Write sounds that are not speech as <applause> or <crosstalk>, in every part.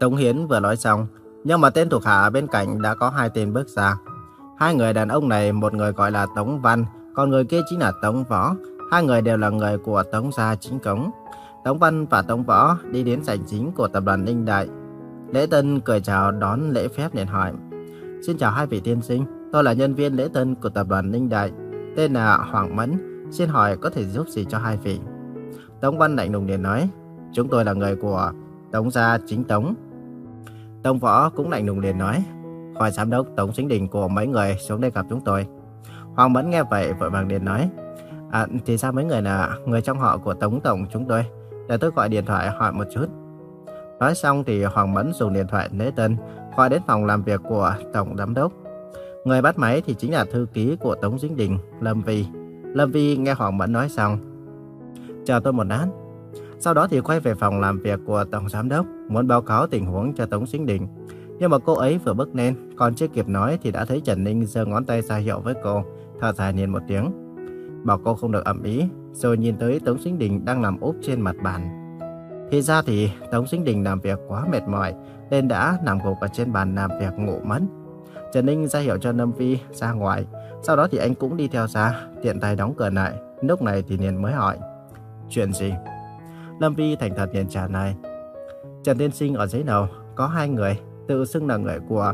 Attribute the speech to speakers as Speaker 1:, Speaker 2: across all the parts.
Speaker 1: Tống Hiến vừa nói xong, nhưng mà tên thuộc hạ bên cạnh đã có hai tên bước ra. Hai người đàn ông này, một người gọi là Tống Văn, còn người kia chính là Tống Võ. Hai người đều là người của Tống gia chính cống. Tống Văn và Tống Võ đi đến sảnh chính của tập đoàn Ninh Đại. Lễ Tân cười chào đón lễ phép liền hỏi. Xin chào hai vị tiên sinh, tôi là nhân viên lễ tân của tập đoàn Ninh Đại. Tên là Hoàng Mẫn, xin hỏi có thể giúp gì cho hai vị? Tống Văn lạnh lùng liền nói, chúng tôi là người của Tống gia chính Tống. Tông Võ cũng lạnh lùng liền nói, hỏi giám đốc Tống Chính Đình của mấy người xuống đây gặp chúng tôi. Hoàng Mẫn nghe vậy vội vàng liền nói, à, thì sao mấy người là người trong họ của Tống Tổng chúng tôi? Để tôi gọi điện thoại hỏi một chút. Nói xong thì Hoàng Mẫn dùng điện thoại lấy tên gọi đến phòng làm việc của Tổng Giám đốc. Người bắt máy thì chính là thư ký của Tống Dính Đình, Lâm Vi. Lâm Vi nghe Hoàng Mẫn nói xong. Chờ tôi một lát. Sau đó thì quay về phòng làm việc của Tổng Giám đốc, muốn báo cáo tình huống cho Tống Sinh Đình. Nhưng mà cô ấy vừa bước lên, còn chưa kịp nói thì đã thấy Trần Ninh giơ ngón tay ra hiệu với cô, thở dài nhìn một tiếng. Bảo cô không được ẩm ý, rồi nhìn tới Tống Sinh Đình đang nằm úp trên mặt bàn. Thì ra thì Tống Sinh Đình làm việc quá mệt mỏi, nên đã nằm gục ở trên bàn làm việc ngủ mất. Trần Ninh ra hiệu cho Lâm Vi ra ngoài, sau đó thì anh cũng đi theo ra, tiện tay đóng cửa lại. Lúc này thì liền mới hỏi, chuyện gì? Lâm Vi thành thật liền trả lời, Trần Tiên Sinh ở dưới đầu có hai người, tự xưng là người của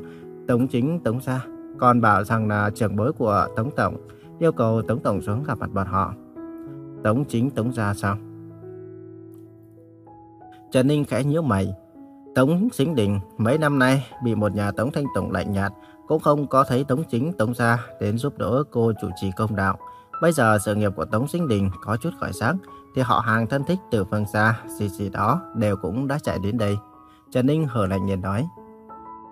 Speaker 1: Tống Chính Tống Gia, còn bảo rằng là trưởng bối của Tống Tổng, yêu cầu Tống Tổng xuống gặp mặt bọn họ. Tống Chính Tống Gia sao? Trần Ninh khẽ nhíu mày. Tống Chính Đình mấy năm nay bị một nhà Tống Thanh Tổng lạnh nhạt, cũng không có thấy Tống Chính Tống Gia đến giúp đỡ cô chủ trì công đạo. Bây giờ sự nghiệp của Tống Chính Đình có chút khởi sắc, thì họ hàng thân thích từ phương xa, gì gì đó đều cũng đã chạy đến đây. Trần Ninh hờ lạnh nhìn nói.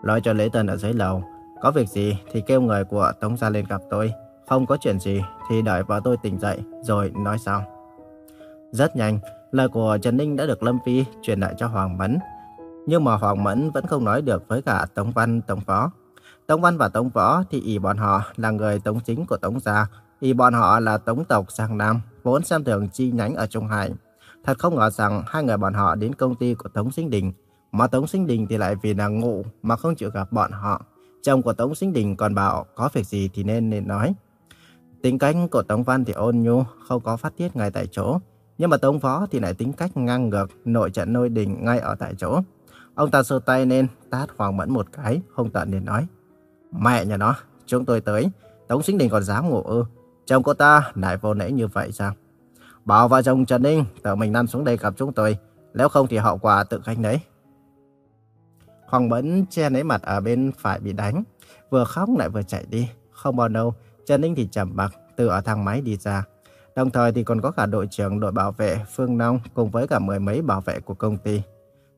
Speaker 1: Nói cho Lễ Tân ở dưới lầu, có việc gì thì kêu người của Tống Gia lên gặp tôi. Không có chuyện gì thì đợi vợ tôi tỉnh dậy rồi nói sau. Rất nhanh, Lời của Trần Ninh đã được Lâm Phi truyền lại cho Hoàng Mẫn. Nhưng mà Hoàng Mẫn vẫn không nói được với cả Tống Văn, Tống Phó. Tống Văn và Tống Võ thì ý bọn họ là người Tống chính của Tống Gia. Ý bọn họ là Tống tộc Giang Nam, vốn xem thường chi nhánh ở Trung Hải. Thật không ngờ rằng hai người bọn họ đến công ty của Tống Sinh Đình. Mà Tống Sinh Đình thì lại vì là ngủ mà không chịu gặp bọn họ. Chồng của Tống Sinh Đình còn bảo có việc gì thì nên nên nói. Tính cách của Tống Văn thì ôn nhu, không có phát tiết ngay tại chỗ. Nhưng mà Tống Võ thì lại tính cách ngang ngược, nội trận nôi đình ngay ở tại chỗ. Ông ta sơ tay lên, tát Hoàng Mẫn một cái, không tận nên nói. Mẹ nhà nó, chúng tôi tới, Tống Sinh Đình còn dám ngủ ư. Chồng cô ta lại vô lễ như vậy sao? Bảo vợ chồng Trần Ninh tự mình lăn xuống đây gặp chúng tôi, nếu không thì hậu quả tự gánh đấy. Hoàng Mẫn che lấy mặt ở bên phải bị đánh, vừa khóc lại vừa chạy đi. Không bao lâu, Trần Ninh thì chậm mặc từ ở thang máy đi ra. Đồng thời thì còn có cả đội trưởng đội bảo vệ Phương Nông cùng với cả mười mấy bảo vệ của công ty.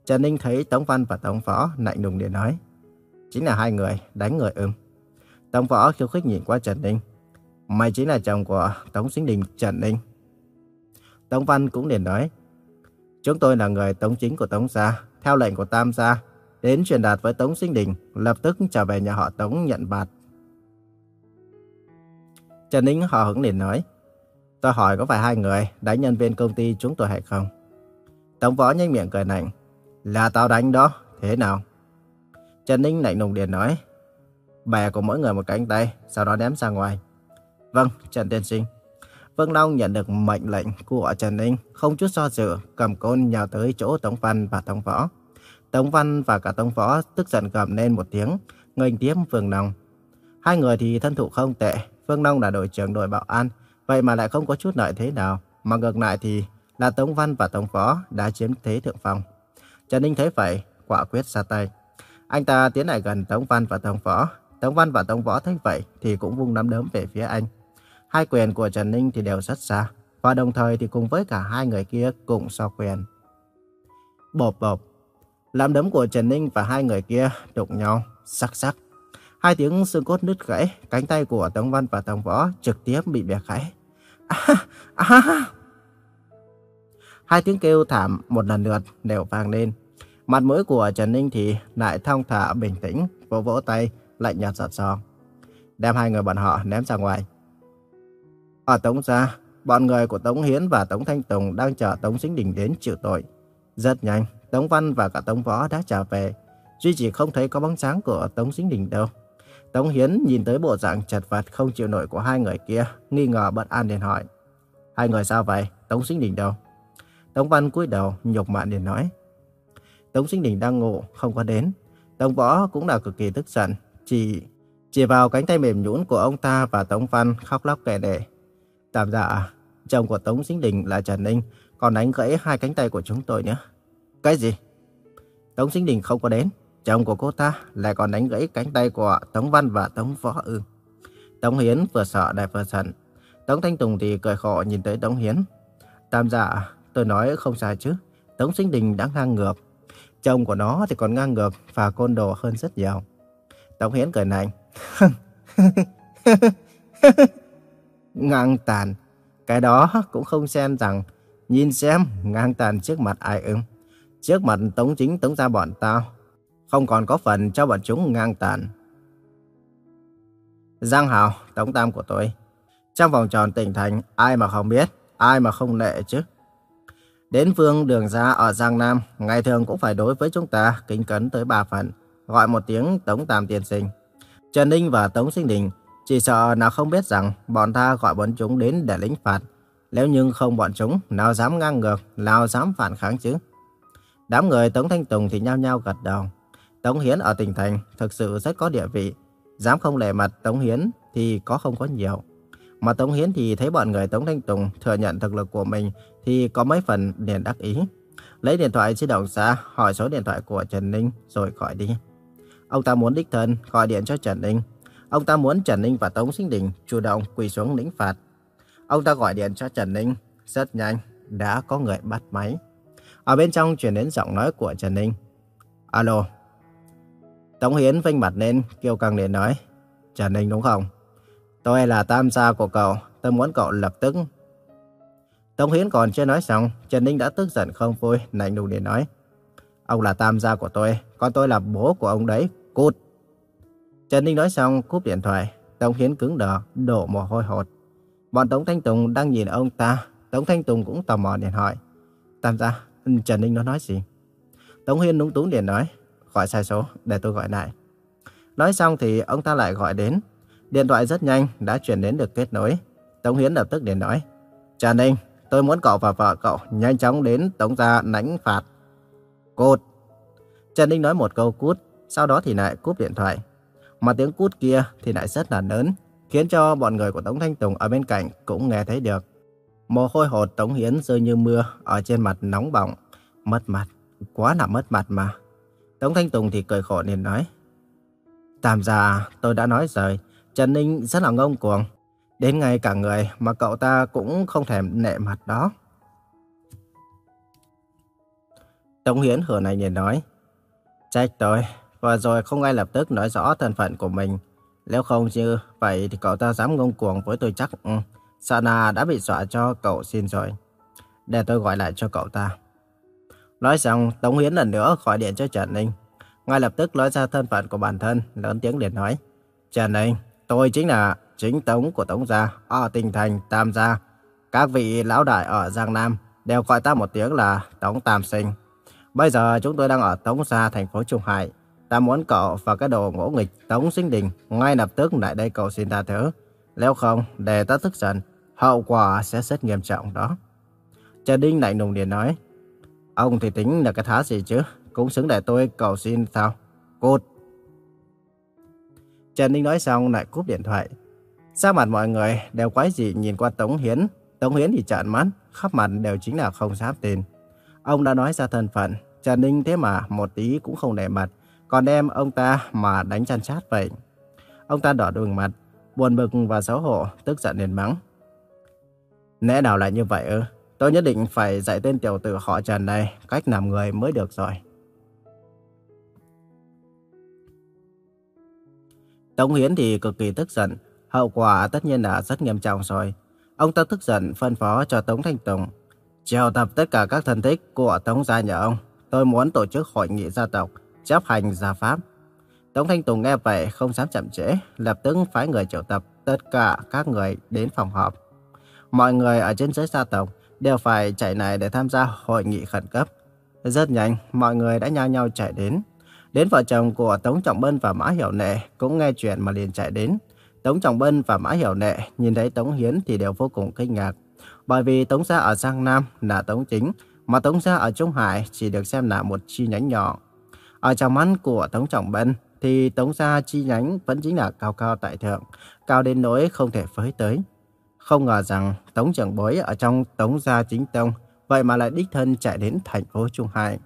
Speaker 1: Trần Ninh thấy Tống Văn và Tống Võ lạnh lùng để nói. Chính là hai người đánh người ưm. Tống Võ khiêu khích nhìn qua Trần Ninh. Mày chính là chồng của Tống Sinh Đình Trần Ninh. Tống Văn cũng liền nói. Chúng tôi là người Tống chính của Tống Gia, theo lệnh của Tam Gia, đến truyền đạt với Tống Sinh Đình, lập tức trở về nhà họ Tống nhận bạt. Trần Ninh họ hứng liền nói. Tôi hỏi có phải hai người đánh nhân viên công ty chúng tôi hay không? Tống võ nhanh miệng cười lạnh. Là tao đánh đó, thế nào? Trần Ninh lạnh lùng liền nói. Bè của mỗi người một cánh tay, sau đó ném ra ngoài. Vâng, Trần Tiên Sinh. Vương Long nhận được mệnh lệnh của Trần Ninh, không chút do dự, cầm côn nhào tới chỗ Tống Văn và Tống Võ. Tống Văn và cả Tống Võ tức giận gầm lên một tiếng, nghênh tiếp Vương Long. Hai người thì thân thủ không tệ, Vương Long là đội trưởng đội bảo an, Vậy mà lại không có chút lợi thế nào, mà ngược lại thì là Tống Văn và Tống võ đã chiếm thế thượng phong. Trần Ninh thấy vậy, quả quyết ra tay. Anh ta tiến lại gần Tống Văn và Tống võ Tống Văn và Tống Võ thấy vậy thì cũng vung nắm đấm về phía anh. Hai quyền của Trần Ninh thì đều rất xa, và đồng thời thì cùng với cả hai người kia cùng so quyền. Bộp bộp, làm đấm của Trần Ninh và hai người kia đụng nhau, sắc sắc. Hai tiếng xương cốt nứt gãy, cánh tay của Tống Văn và Tống Võ trực tiếp bị bẻ gãy. À, à. Hai tiếng kêu thảm một lần lượt đều vang lên. Mặt mũi của Trần Ninh thì lại thong thả bình tĩnh, vỗ vỗ tay, lạnh nhạt giọt giò. Đem hai người bọn họ ném ra ngoài. Ở Tống gia, bọn người của Tống Hiến và Tống Thanh Tùng đang chờ Tống Sinh Đình đến chịu tội. Rất nhanh, Tống Văn và cả Tống Võ đã trở về. duy chỉ không thấy có bóng dáng của Tống Dính Đình đâu. Tống Hiến nhìn tới bộ dạng chật vật không chịu nổi của hai người kia, nghi ngờ bất an liền hỏi. Hai người sao vậy? Tống Sinh Đình đâu? Tống Văn cúi đầu, nhục mạ liền nói. Tống Sinh Đình đang ngủ, không có đến. Tống Võ cũng là cực kỳ tức giận, chỉ chỉ vào cánh tay mềm nhũn của ông ta và Tống Văn khóc lóc kể lể. Tạm dạ, à, chồng của Tống Sinh Đình là Trần Ninh, còn đánh gãy hai cánh tay của chúng tôi nữa. Cái gì? Tống Sinh Đình không có đến, chồng của cô ta lại còn đánh gãy cánh tay của Tống Văn và Tống Võ ư. Tống Hiến vừa sợ lại vừa giận. Tống Thanh Tùng thì cười khổ nhìn tới Tống Hiến. Tam dạ, tôi nói không sai chứ. Tống Sinh Đình đã ngang ngược. Chồng của nó thì còn ngang ngược và côn đồ hơn rất nhiều. Tống Hiến cười lạnh. <laughs> ngang tàn. Cái đó cũng không xem rằng nhìn xem ngang tàn trước mặt ai ưng. Trước mặt Tống Chính Tống gia bọn tao. Không còn có phần cho bọn chúng ngang tàn. Giang Hào, Tống Tam của tôi. Trong vòng tròn tỉnh thành, ai mà không biết, ai mà không nệ chứ. Đến vương đường ra ở Giang Nam, ngày thường cũng phải đối với chúng ta kính cấn tới ba phần, gọi một tiếng Tống Tam Tiên Sinh. Trần Ninh và Tống Sinh Đình chỉ sợ nào không biết rằng bọn ta gọi bọn chúng đến để lĩnh phạt. Nếu nhưng không bọn chúng, nào dám ngang ngược, nào dám phản kháng chứ. Đám người Tống Thanh Tùng thì nhao nhao gật đầu. Tống Hiến ở tỉnh thành thực sự rất có địa vị. Dám không lề mặt Tống Hiến thì có không có nhiều. Mà Tống Hiến thì thấy bọn người Tống Thanh Tùng thừa nhận thực lực của mình thì có mấy phần liền đắc ý. Lấy điện thoại di động ra, hỏi số điện thoại của Trần Ninh rồi gọi đi. Ông ta muốn đích thân gọi điện cho Trần Ninh. Ông ta muốn Trần Ninh và Tống Sinh Đình chủ động quỳ xuống lĩnh phạt. Ông ta gọi điện cho Trần Ninh. Rất nhanh, đã có người bắt máy. Ở bên trong truyền đến giọng nói của Trần Ninh. Alo. Tống Hiến vinh mặt lên, kêu căng để nói. Trần Ninh đúng không? Tôi là tam gia của cậu, tôi muốn cậu lập tức. Tống Hiến còn chưa nói xong, Trần Ninh đã tức giận không vui, lạnh lùng để nói. Ông là tam gia của tôi, còn tôi là bố của ông đấy, cút. Trần Ninh nói xong, cúp điện thoại, Tống Hiến cứng đờ, đổ mồ hôi hột. Bọn Tống Thanh Tùng đang nhìn ông ta, Tống Thanh Tùng cũng tò mò điện hỏi. Tam gia, Trần Ninh nó nói gì? Tống Hiến núng túng điện nói, gọi sai số, để tôi gọi lại. Nói xong thì ông ta lại gọi đến, Điện thoại rất nhanh đã chuyển đến được kết nối. Tống Hiến lập tức điện nói. Trần Ninh, tôi muốn cậu và vợ cậu nhanh chóng đến Tống gia lãnh phạt. Cột. Trần Ninh nói một câu cút, sau đó thì lại cúp điện thoại. Mà tiếng cút kia thì lại rất là lớn, khiến cho bọn người của Tống Thanh Tùng ở bên cạnh cũng nghe thấy được. Mồ hôi hột Tống Hiến rơi như mưa ở trên mặt nóng bỏng, mất mặt, quá là mất mặt mà. Tống Thanh Tùng thì cười khổ nên nói. Tạm ra tôi đã nói rồi, Trần Ninh rất là ngông cuồng. Đến ngay cả người mà cậu ta cũng không thèm nệ mặt đó. Tống Hiến hửa này nhìn nói. Trách tôi, và rồi không ai lập tức nói rõ thân phận của mình. Nếu không như vậy thì cậu ta dám ngông cuồng với tôi chắc. Ừ, Sana đã bị dọa cho cậu xin rồi. Để tôi gọi lại cho cậu ta. Nói xong, Tống Hiến lần nữa gọi điện cho Trần Ninh. Ngay lập tức nói ra thân phận của bản thân, lớn tiếng liền nói. Trần Ninh, Tôi chính là chính tống của Tống Gia ở Tinh Thành Tam Gia. Các vị lão đại ở Giang Nam đều gọi ta một tiếng là Tống Tam Sinh. Bây giờ chúng tôi đang ở Tống Gia, thành phố Trung Hải. Ta muốn cậu và cái đồ ngỗ nghịch Tống Sinh Đình ngay lập tức lại đây cầu xin tha thứ. Nếu không, để ta tức giận, hậu quả sẽ rất nghiêm trọng đó. Trần Đinh lạnh lùng liền nói, ông thì tính là cái thá gì chứ, cũng xứng để tôi cầu xin sao? Cút! Trần Ninh nói xong lại cúp điện thoại. Sắc mặt mọi người đều quái dị nhìn qua Tống Hiến. Tống Hiến thì trợn mắt, khắp mặt đều chính là không dám tin. Ông đã nói ra thân phận, Trần Ninh thế mà một tí cũng không để mặt, còn đem ông ta mà đánh chăn chát vậy. Ông ta đỏ đường mặt, buồn bực và xấu hổ, tức giận liền mắng. Lẽ nào lại như vậy ư? Tôi nhất định phải dạy tên tiểu tử họ Trần này cách làm người mới được rồi. Tống Hiến thì cực kỳ tức giận, hậu quả tất nhiên là rất nghiêm trọng rồi. Ông ta tức giận phân phó cho Tống Thanh Tùng. Triệu tập tất cả các thân thích của Tống gia nhà ông. Tôi muốn tổ chức hội nghị gia tộc, chấp hành gia pháp. Tống Thanh Tùng nghe vậy không dám chậm trễ, lập tức phái người triệu tập tất cả các người đến phòng họp. Mọi người ở trên giới gia tộc đều phải chạy này để tham gia hội nghị khẩn cấp. Rất nhanh, mọi người đã nhao nhau chạy đến. Đến vợ chồng của Tống Trọng Bân và Mã Hiểu Nệ cũng nghe chuyện mà liền chạy đến. Tống Trọng Bân và Mã Hiểu Nệ nhìn thấy Tống Hiến thì đều vô cùng kinh ngạc. Bởi vì Tống gia ở Giang Nam là Tống chính, mà Tống gia ở Trung Hải chỉ được xem là một chi nhánh nhỏ. Ở trong mắt của Tống Trọng Bân thì Tống gia chi nhánh vẫn chính là cao cao tại thượng, cao đến nỗi không thể phới tới. Không ngờ rằng Tống trưởng bối ở trong Tống gia chính tông, vậy mà lại đích thân chạy đến thành phố Trung Hải.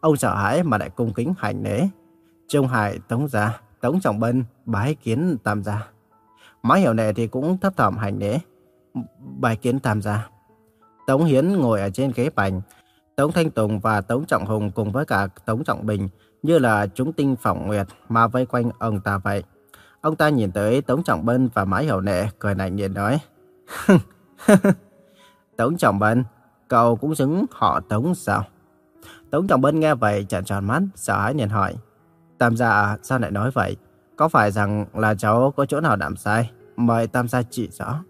Speaker 1: Ông sợ hãi mà lại cung kính hành lễ. Trung Hải, Tống gia, Tống Trọng Bân, bái kiến Tam gia. Má hiểu nệ thì cũng thấp thỏm hành lễ. Bái kiến Tam gia. Tống Hiến ngồi ở trên ghế bành. Tống Thanh Tùng và Tống Trọng Hùng cùng với cả Tống Trọng Bình như là chúng tinh phỏng nguyệt mà vây quanh ông ta vậy. Ông ta nhìn tới Tống Trọng Bân và Mã Hiểu Nệ cười lạnh nhìn nói. <laughs> Tống Trọng Bân, cậu cũng xứng họ Tống sao? Tống Trọng Bân nghe vậy trợn tròn mắt, sợ hãi nhìn hỏi. Tam gia à, sao lại nói vậy? Có phải rằng là cháu có chỗ nào đảm sai? Mời Tam gia chỉ rõ.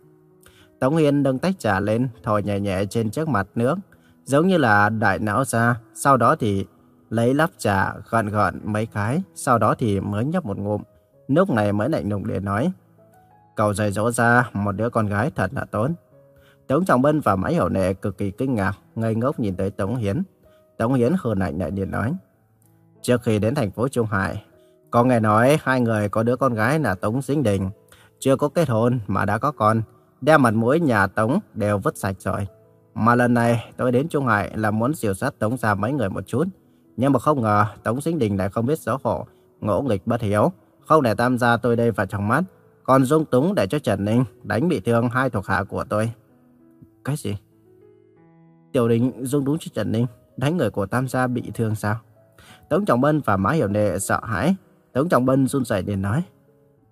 Speaker 1: Tống Hiên nâng tách trà lên, thổi nhẹ nhẹ trên chiếc mặt nước, giống như là đại não ra. Sau đó thì lấy lắp trà gọn gọn mấy cái, sau đó thì mới nhấp một ngụm. Lúc này mới lạnh lùng để nói. Cậu dạy dỗ ra một đứa con gái thật là tốt. Tống Trọng Bân và Mã Hiểu Nệ cực kỳ kinh ngạc, ngây ngốc nhìn tới Tống Hiến. Tống Hiến hờ lạnh lại điện nói. Trước khi đến thành phố Trung Hải, có nghe nói hai người có đứa con gái là Tống Dính Đình. Chưa có kết hôn mà đã có con, đem mặt mũi nhà Tống đều vứt sạch rồi. Mà lần này tôi đến Trung Hải là muốn siêu sát Tống ra mấy người một chút. Nhưng mà không ngờ Tống Sinh Đình lại không biết xấu hổ, ngỗ nghịch bất hiếu. Không để tam gia tôi đây vào trong mắt, còn dung túng để cho Trần Ninh đánh bị thương hai thuộc hạ của tôi. Cái gì? Tiểu Đình dung túng cho Trần Ninh, đánh người của tam gia bị thương sao? Tống Trọng Bân và Mã Hiểu Nệ sợ hãi. Tống Trọng Bân run rẩy để nói.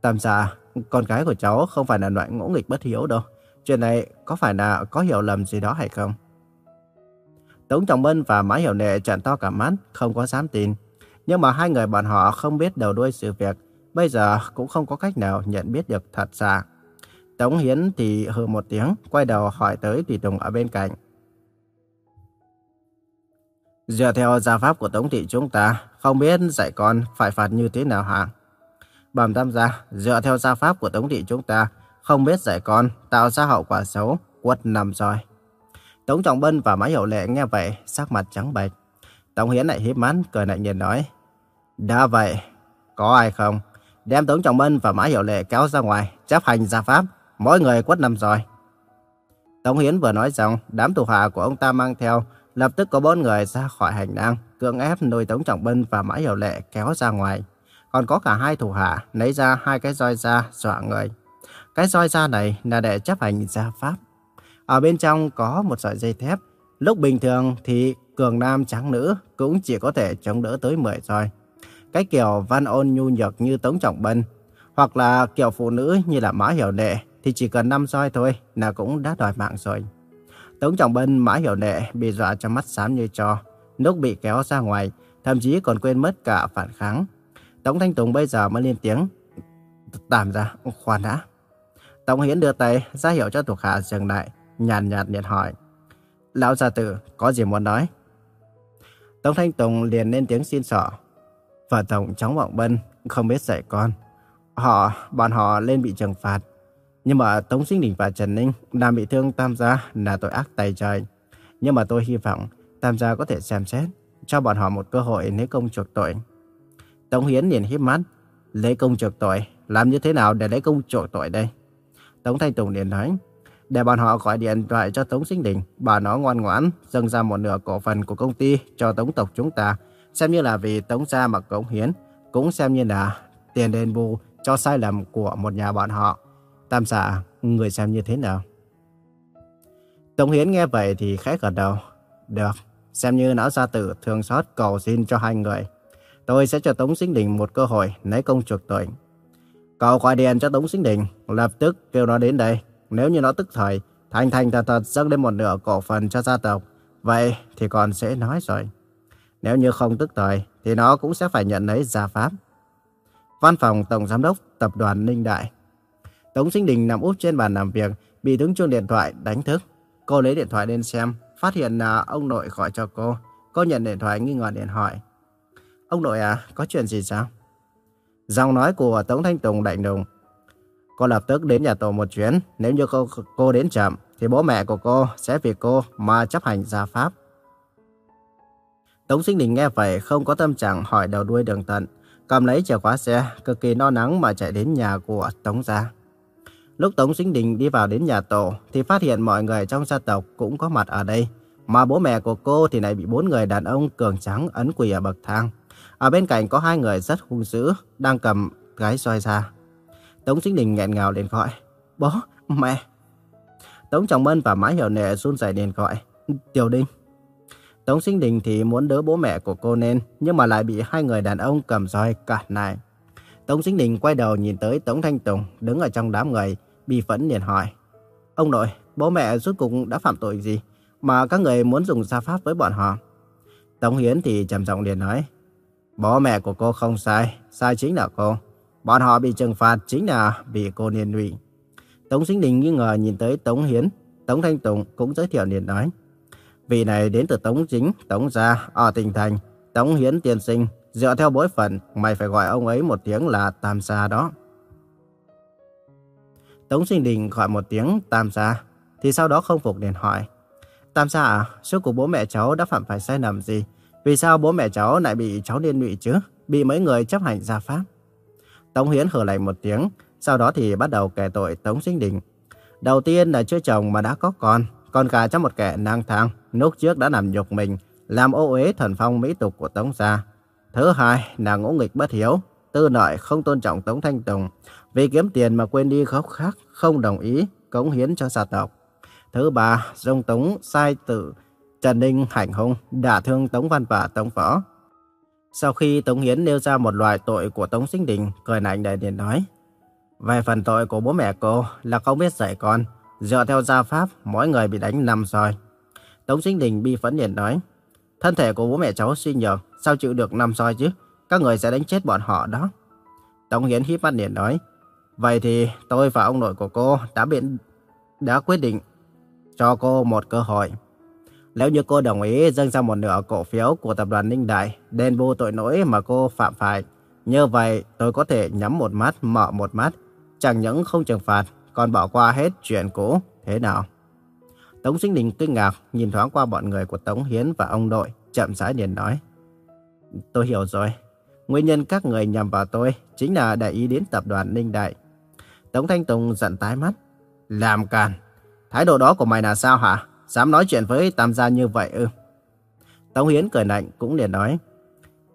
Speaker 1: Tam gia, con gái của cháu không phải là loại ngỗ nghịch bất hiếu đâu. Chuyện này có phải là có hiểu lầm gì đó hay không? Tống Trọng minh và Mã Hiểu Nệ trợn to cả mắt, không có dám tin. Nhưng mà hai người bọn họ không biết đầu đuôi sự việc, bây giờ cũng không có cách nào nhận biết được thật ra. Tống Hiến thì hừ một tiếng, quay đầu hỏi tới Tùy Tùng ở bên cạnh. Dựa theo gia pháp của Tống Thị chúng ta, không biết dạy con phải phạt như thế nào hả? Bẩm tam gia, dựa theo gia pháp của Tống Thị chúng ta, không biết dạy con, tạo ra hậu quả xấu, quất nằm rồi. Tống Trọng Bân và Mã Hiểu Lệ nghe vậy, sắc mặt trắng bệch. Tống Hiến lại híp mắt, cười lạnh nhìn nói. Đã vậy, có ai không? Đem Tống Trọng Bân và Mã Hiểu Lệ kéo ra ngoài, chấp hành gia pháp, mỗi người quất năm rồi. Tống Hiến vừa nói xong, đám thủ hạ của ông ta mang theo, lập tức có bốn người ra khỏi hành lang, cưỡng ép nuôi Tống Trọng Bân và Mã Hiểu Lệ kéo ra ngoài. Còn có cả hai thủ hạ lấy ra hai cái roi da dọa người. Cái roi da này là để chấp hành gia pháp. Ở bên trong có một sợi dây thép. Lúc bình thường thì cường nam trắng nữ cũng chỉ có thể chống đỡ tới 10 roi. Cái kiểu văn ôn nhu nhược như Tống Trọng Bân, hoặc là kiểu phụ nữ như là Mã Hiểu Nệ thì chỉ cần 5 roi thôi là cũng đã đòi mạng rồi. Tống Trọng Bân Mã Hiểu Nệ bị dọa cho mắt xám như cho, lúc bị kéo ra ngoài, thậm chí còn quên mất cả phản kháng. Tống Thanh Tùng bây giờ mới lên tiếng, tạm ra, khoan đã. Tống Hiến đưa tay ra hiệu cho thuộc hạ dừng lại, nhàn nhạt liền hỏi. Lão gia tử, có gì muốn nói? Tống Thanh Tùng liền lên tiếng xin sỏ. Vợ Tổng cháu Vọng Bân không biết dạy con. Họ, bọn họ lên bị trừng phạt. Nhưng mà Tống Sinh Đình và Trần Ninh làm bị thương Tam gia là tội ác tay trời. Nhưng mà tôi hy vọng Tam gia có thể xem xét, cho bọn họ một cơ hội nếu công chuộc tội. Tống Hiến liền híp mắt, lấy công chuộc tội, làm như thế nào để lấy công chuộc tội đây? Tống Thanh Tùng liền nói, để bọn họ gọi điện thoại cho Tống Sinh Đình, bà nó ngoan ngoãn dâng ra một nửa cổ phần của công ty cho Tống tộc chúng ta, xem như là vì Tống gia mà cống hiến, cũng xem như là tiền đền bù cho sai lầm của một nhà bọn họ. Tam xạ, người xem như thế nào? Tống Hiến nghe vậy thì khẽ gật đầu. Được, xem như lão gia tử thường xót cầu xin cho hai người. Tôi sẽ cho Tống Sinh Đình một cơ hội lấy công chuộc tội. Cậu gọi điện cho Tống Sinh Đình, lập tức kêu nó đến đây. Nếu như nó tức thời, thành thành thật thật dâng lên một nửa cổ phần cho gia tộc. Vậy thì còn sẽ nói rồi. Nếu như không tức thời, thì nó cũng sẽ phải nhận lấy gia pháp. Văn phòng Tổng Giám đốc Tập đoàn Ninh Đại Tống Sinh Đình nằm úp trên bàn làm việc, bị tiếng chuông điện thoại đánh thức. Cô lấy điện thoại lên xem, phát hiện là ông nội gọi cho cô. Cô nhận điện thoại nghi ngờ điện hỏi. Ông nội à, có chuyện gì sao? Giọng nói của Tống Thanh Tùng lạnh lùng. Cô lập tức đến nhà tổ một chuyến. Nếu như cô, cô đến chậm, thì bố mẹ của cô sẽ vì cô mà chấp hành gia pháp. Tống Sinh Đình nghe vậy không có tâm trạng hỏi đầu đuôi đường tận. Cầm lấy chìa khóa xe, cực kỳ no nắng mà chạy đến nhà của Tống gia. Lúc Tống Sinh Đình đi vào đến nhà tổ thì phát hiện mọi người trong gia tộc cũng có mặt ở đây. Mà bố mẹ của cô thì lại bị bốn người đàn ông cường trắng ấn quỳ ở bậc thang. Ở bên cạnh có hai người rất hung dữ, đang cầm gái xoay ra. Tống Sinh Đình nghẹn ngào liền gọi, bố, mẹ. Tống Trọng Mân và Mã Hiểu Nệ run rẩy liền gọi, Tiểu Đinh. Tống Sinh Đình thì muốn đỡ bố mẹ của cô nên, nhưng mà lại bị hai người đàn ông cầm roi cản lại. Tống Sinh Đình quay đầu nhìn tới Tống Thanh Tùng đứng ở trong đám người, bi phẫn liền hỏi. Ông nội, bố mẹ rốt cuộc đã phạm tội gì mà các người muốn dùng gia pháp với bọn họ? Tống Hiến thì trầm giọng liền nói. Bố mẹ của cô không sai, sai chính là cô. Bọn họ bị trừng phạt chính là vì cô liên lụy. Tống Sinh Đình nghi ngờ nhìn tới Tống Hiến, Tống Thanh Tùng cũng giới thiệu liền nói. Vị này đến từ Tống Chính, Tống Gia, ở tỉnh thành, Tống Hiến tiên sinh. Dựa theo bối phận, mày phải gọi ông ấy một tiếng là Tam Gia đó. Tống Sinh Đình gọi một tiếng Tam Gia, thì sau đó không phục liền hỏi. Tam Gia à, suốt của bố mẹ cháu đã phạm phải sai lầm gì? Vì sao bố mẹ cháu lại bị cháu liên lụy chứ? Bị mấy người chấp hành gia pháp? Tống Hiến hừ lạnh một tiếng, sau đó thì bắt đầu kể tội Tống Sinh Đình. Đầu tiên là chưa chồng mà đã có con, còn cả trong một kẻ nang thang, lúc trước đã làm nhục mình, làm ô uế thần phong mỹ tục của Tống gia. Thứ hai là ngỗ nghịch bất hiếu, tư lợi không tôn trọng Tống Thanh Tùng, vì kiếm tiền mà quên đi gốc khác, không đồng ý, cống hiến cho gia tộc. Thứ ba, dung Tống sai tử Trần Ninh hành hung, đả thương Tống Văn và Tống Võ. Sau khi Tống Hiến nêu ra một loại tội của Tống Sinh Đình, cười lạnh để điện nói. Về phần tội của bố mẹ cô là không biết dạy con, dựa theo gia pháp, mỗi người bị đánh năm roi. Tống Sinh Đình bi phẫn liền nói. Thân thể của bố mẹ cháu suy nhược, sao chịu được năm roi chứ? Các người sẽ đánh chết bọn họ đó. Tống Hiến híp mắt liền nói. Vậy thì tôi và ông nội của cô đã biện đã quyết định cho cô một cơ hội. Nếu như cô đồng ý dâng ra một nửa cổ phiếu của tập đoàn Ninh Đại, đền bù tội lỗi mà cô phạm phải, như vậy tôi có thể nhắm một mắt, mở một mắt, chẳng những không trừng phạt, còn bỏ qua hết chuyện cũ, thế nào? Tống Sinh Đình kinh ngạc nhìn thoáng qua bọn người của Tống Hiến và ông nội, chậm rãi liền nói. Tôi hiểu rồi, nguyên nhân các người nhằm vào tôi chính là để ý đến tập đoàn Ninh Đại. Tống Thanh Tùng giận tái mắt. Làm càn, thái độ đó của mày là sao hả? Dám nói chuyện với Tam gia như vậy ư? Tống Hiến cười lạnh cũng liền nói.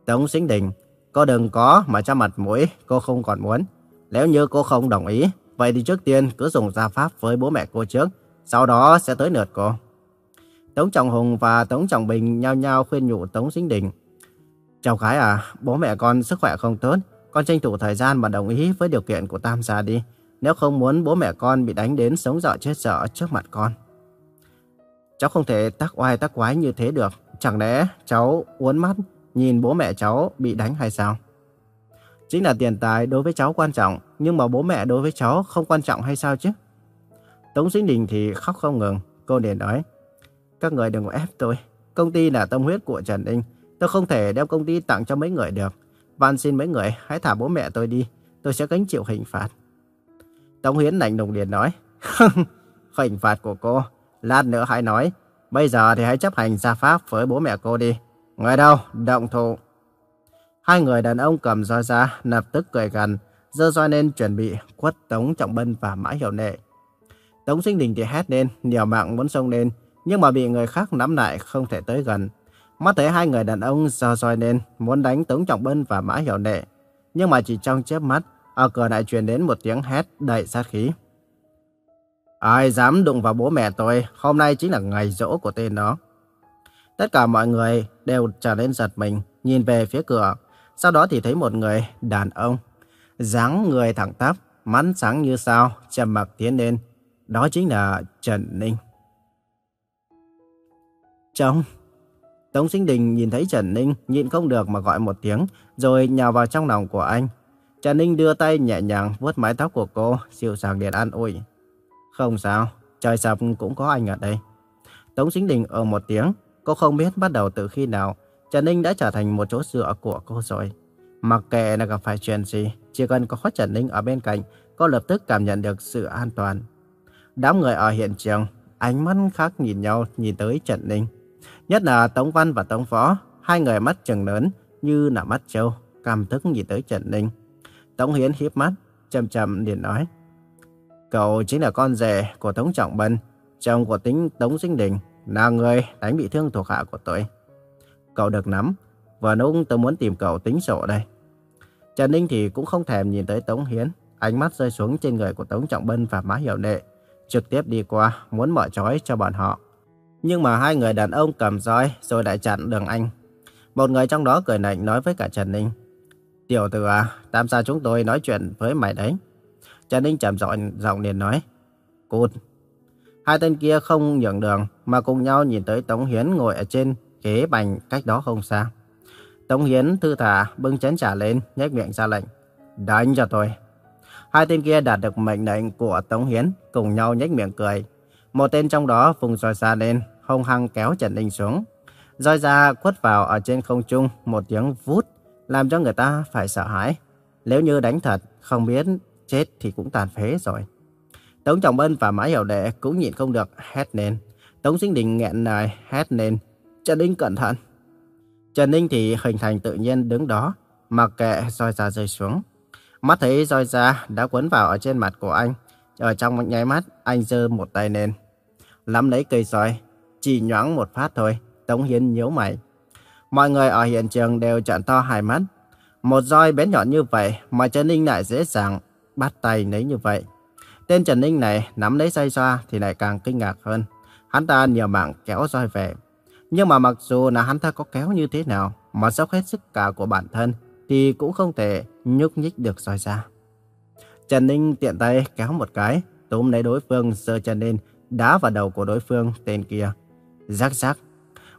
Speaker 1: Tống Sinh Đình, cô đừng có mà cho mặt mũi, cô không còn muốn. Nếu như cô không đồng ý, vậy thì trước tiên cứ dùng gia pháp với bố mẹ cô trước, sau đó sẽ tới lượt cô. Tống Trọng Hùng và Tống Trọng Bình nhau nhau khuyên nhủ Tống Sinh Đình. Cháu gái à, bố mẹ con sức khỏe không tốt, con tranh thủ thời gian mà đồng ý với điều kiện của Tam gia đi. Nếu không muốn bố mẹ con bị đánh đến sống dở chết dở trước mặt con. Cháu không thể tác oai tác quái như thế được. Chẳng lẽ cháu uốn mắt nhìn bố mẹ cháu bị đánh hay sao? Chính là tiền tài đối với cháu quan trọng, nhưng mà bố mẹ đối với cháu không quan trọng hay sao chứ? Tống Sinh Đình thì khóc không ngừng. Cô liền nói, các người đừng có ép tôi. Công ty là tâm huyết của Trần Đinh. Tôi không thể đem công ty tặng cho mấy người được. Van xin mấy người hãy thả bố mẹ tôi đi. Tôi sẽ gánh chịu hình phạt. Tống Hiến lạnh lùng liền nói, <laughs> hình phạt của cô Lát nữa hãy nói. Bây giờ thì hãy chấp hành gia pháp với bố mẹ cô đi. Người đâu? Động thủ. Hai người đàn ông cầm roi ra, lập tức cười gần, dơ roi lên chuẩn bị quất Tống Trọng Bân và Mã Hiểu Nệ. Tống Sinh Đình thì hét lên, nhiều mạng muốn xông lên, nhưng mà bị người khác nắm lại không thể tới gần. Mắt thấy hai người đàn ông dơ roi lên, muốn đánh Tống Trọng Bân và Mã Hiểu Nệ. Nhưng mà chỉ trong chớp mắt, ở cửa lại truyền đến một tiếng hét đầy sát khí. Ai dám đụng vào bố mẹ tôi, hôm nay chính là ngày rỗ của tên đó. Tất cả mọi người đều trở nên giật mình, nhìn về phía cửa. Sau đó thì thấy một người đàn ông, dáng người thẳng tắp, mắt sáng như sao, trầm mặc tiến lên. Đó chính là Trần Ninh. Trông! Tống Sinh Đình nhìn thấy Trần Ninh, nhịn không được mà gọi một tiếng, rồi nhào vào trong lòng của anh. Trần Ninh đưa tay nhẹ nhàng vuốt mái tóc của cô, dịu dàng điện an ủi. Không sao, trời sập cũng có anh ở đây. Tống Sinh Đình ở một tiếng, cô không biết bắt đầu từ khi nào, Trần Ninh đã trở thành một chỗ dựa của cô rồi. Mặc kệ là gặp phải chuyện gì, chỉ cần có Trần Ninh ở bên cạnh, cô lập tức cảm nhận được sự an toàn. Đám người ở hiện trường, ánh mắt khác nhìn nhau nhìn tới Trần Ninh. Nhất là Tống Văn và Tống Phó, hai người mắt trừng lớn như là mắt trâu, cảm thức nhìn tới Trần Ninh. Tống Hiến hiếp mắt, chậm chậm liền nói. Cậu chính là con rể của Tống Trọng Bân, chồng của tính Tống Sinh Đình, là người đánh bị thương thuộc hạ của tôi. Cậu được nắm, và lúc tôi muốn tìm cậu tính sổ đây. Trần Ninh thì cũng không thèm nhìn tới Tống Hiến, ánh mắt rơi xuống trên người của Tống Trọng Bân và Má Hiểu Nệ, trực tiếp đi qua muốn mở trói cho bọn họ. Nhưng mà hai người đàn ông cầm roi rồi lại chặn đường anh. Một người trong đó cười lạnh nói với cả Trần Ninh. Tiểu tử à, tam sao chúng tôi nói chuyện với mày đấy. Trần Ninh trầm giọng giọng liền nói. Cút. Hai tên kia không nhường đường mà cùng nhau nhìn tới Tống Hiến ngồi ở trên ghế bành cách đó không xa. Tống Hiến thư thả bưng chén trà lên, nhếch miệng ra lệnh. Đánh cho tôi. Hai tên kia đạt được mệnh lệnh của Tống Hiến, cùng nhau nhếch miệng cười. Một tên trong đó vùng roi ra lên, hung hăng kéo Trần Ninh xuống. Roi ra quất vào ở trên không trung một tiếng vút, làm cho người ta phải sợ hãi. Nếu như đánh thật, không biết chết thì cũng tàn phế rồi. Tống Trọng Bân và Mã Hiểu Đệ cũng nhịn không được hét lên. Tống Sinh Đình nghẹn lời hét lên. Trần Ninh cẩn thận. Trần Ninh thì hình thành tự nhiên đứng đó, mặc kệ roi ra rơi xuống. Mắt thấy roi ra đã quấn vào ở trên mặt của anh. Ở trong một nháy mắt, anh giơ một tay lên. Lắm lấy cây roi, chỉ nhoáng một phát thôi, Tống Hiến nhíu mày. Mọi người ở hiện trường đều trợn to hai mắt. Một roi bén nhọn như vậy mà Trần Ninh lại dễ dàng bắt tay lấy như vậy. Tên Trần Ninh này nắm lấy roi ra thì lại càng kinh ngạc hơn. Hắn ta nhiều mạng kéo roi về. Nhưng mà mặc dù là hắn ta có kéo như thế nào mà dốc hết sức cả của bản thân thì cũng không thể nhúc nhích được roi ra. Trần Ninh tiện tay kéo một cái, túm lấy đối phương giơ chân lên, đá vào đầu của đối phương tên kia. Rắc rắc.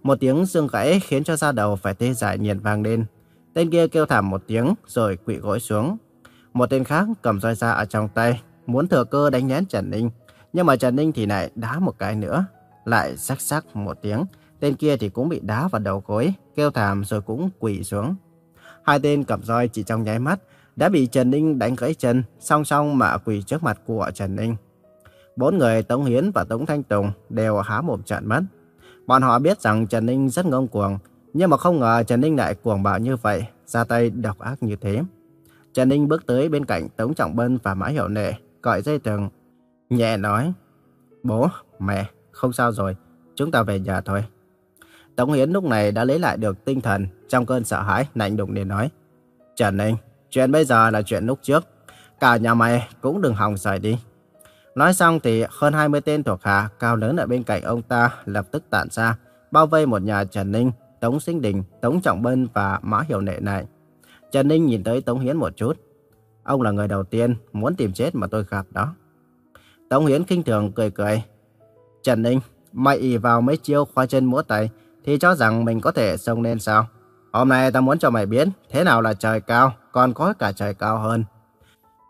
Speaker 1: Một tiếng xương gãy khiến cho da đầu phải tê dại nhiệt vang lên. Tên kia kêu thảm một tiếng rồi quỵ gối xuống. Một tên khác cầm roi ra ở trong tay, muốn thừa cơ đánh nhén Trần Ninh. Nhưng mà Trần Ninh thì lại đá một cái nữa, lại sắc sắc một tiếng. Tên kia thì cũng bị đá vào đầu gối, kêu thảm rồi cũng quỳ xuống. Hai tên cầm roi chỉ trong nháy mắt đã bị Trần Ninh đánh gãy chân, song song mà quỳ trước mặt của Trần Ninh. Bốn người Tống Hiến và Tống Thanh Tùng đều há mồm trợn mắt. Bọn họ biết rằng Trần Ninh rất ngông cuồng, nhưng mà không ngờ Trần Ninh lại cuồng bạo như vậy, ra tay độc ác như thế. Trần Ninh bước tới bên cạnh Tống Trọng Bân và Mã Hiểu Nệ, gọi dây thừng, nhẹ nói, Bố, mẹ, không sao rồi, chúng ta về nhà thôi. Tống Hiến lúc này đã lấy lại được tinh thần trong cơn sợ hãi, lạnh đùng để nói. Trần Ninh, chuyện bây giờ là chuyện lúc trước. Cả nhà mày cũng đừng hòng rời đi. Nói xong thì hơn 20 tên thuộc hạ cao lớn ở bên cạnh ông ta lập tức tản ra, bao vây một nhà Trần Ninh, Tống Sinh Đình, Tống Trọng Bân và Mã Hiểu Nệ này. Trần Ninh nhìn tới Tống Hiến một chút. Ông là người đầu tiên muốn tìm chết mà tôi gặp đó. Tống Hiến kinh thường cười cười. Trần Ninh, mày ỉ vào mấy chiêu khoa chân múa tay thì cho rằng mình có thể xông lên sao? Hôm nay ta muốn cho mày biết thế nào là trời cao, còn có cả trời cao hơn.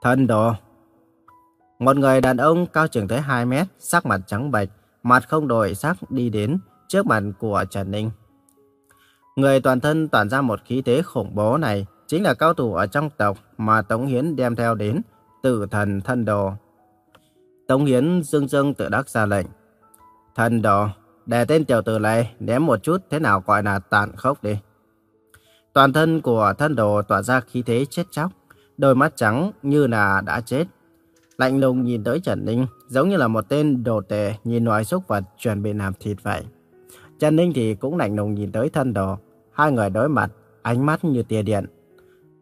Speaker 1: Thân đồ. Một người đàn ông cao chừng tới 2 mét, sắc mặt trắng bệch, mặt không đổi sắc đi đến trước mặt của Trần Ninh. Người toàn thân tỏa ra một khí thế khủng bố này chính là cao thủ ở trong tộc mà Tống Hiến đem theo đến, tử thần thân đồ. Tống Hiến dương dương tự đắc ra lệnh. Thân đồ, để tên tiểu tử này ném một chút thế nào gọi là tàn khốc đi. Toàn thân của thân đồ tỏa ra khí thế chết chóc, đôi mắt trắng như là đã chết. Lạnh lùng nhìn tới Trần Ninh, giống như là một tên đồ tệ nhìn loài súc vật chuẩn bị làm thịt vậy. Trần Ninh thì cũng lạnh lùng nhìn tới thân đồ, hai người đối mặt, ánh mắt như tia điện.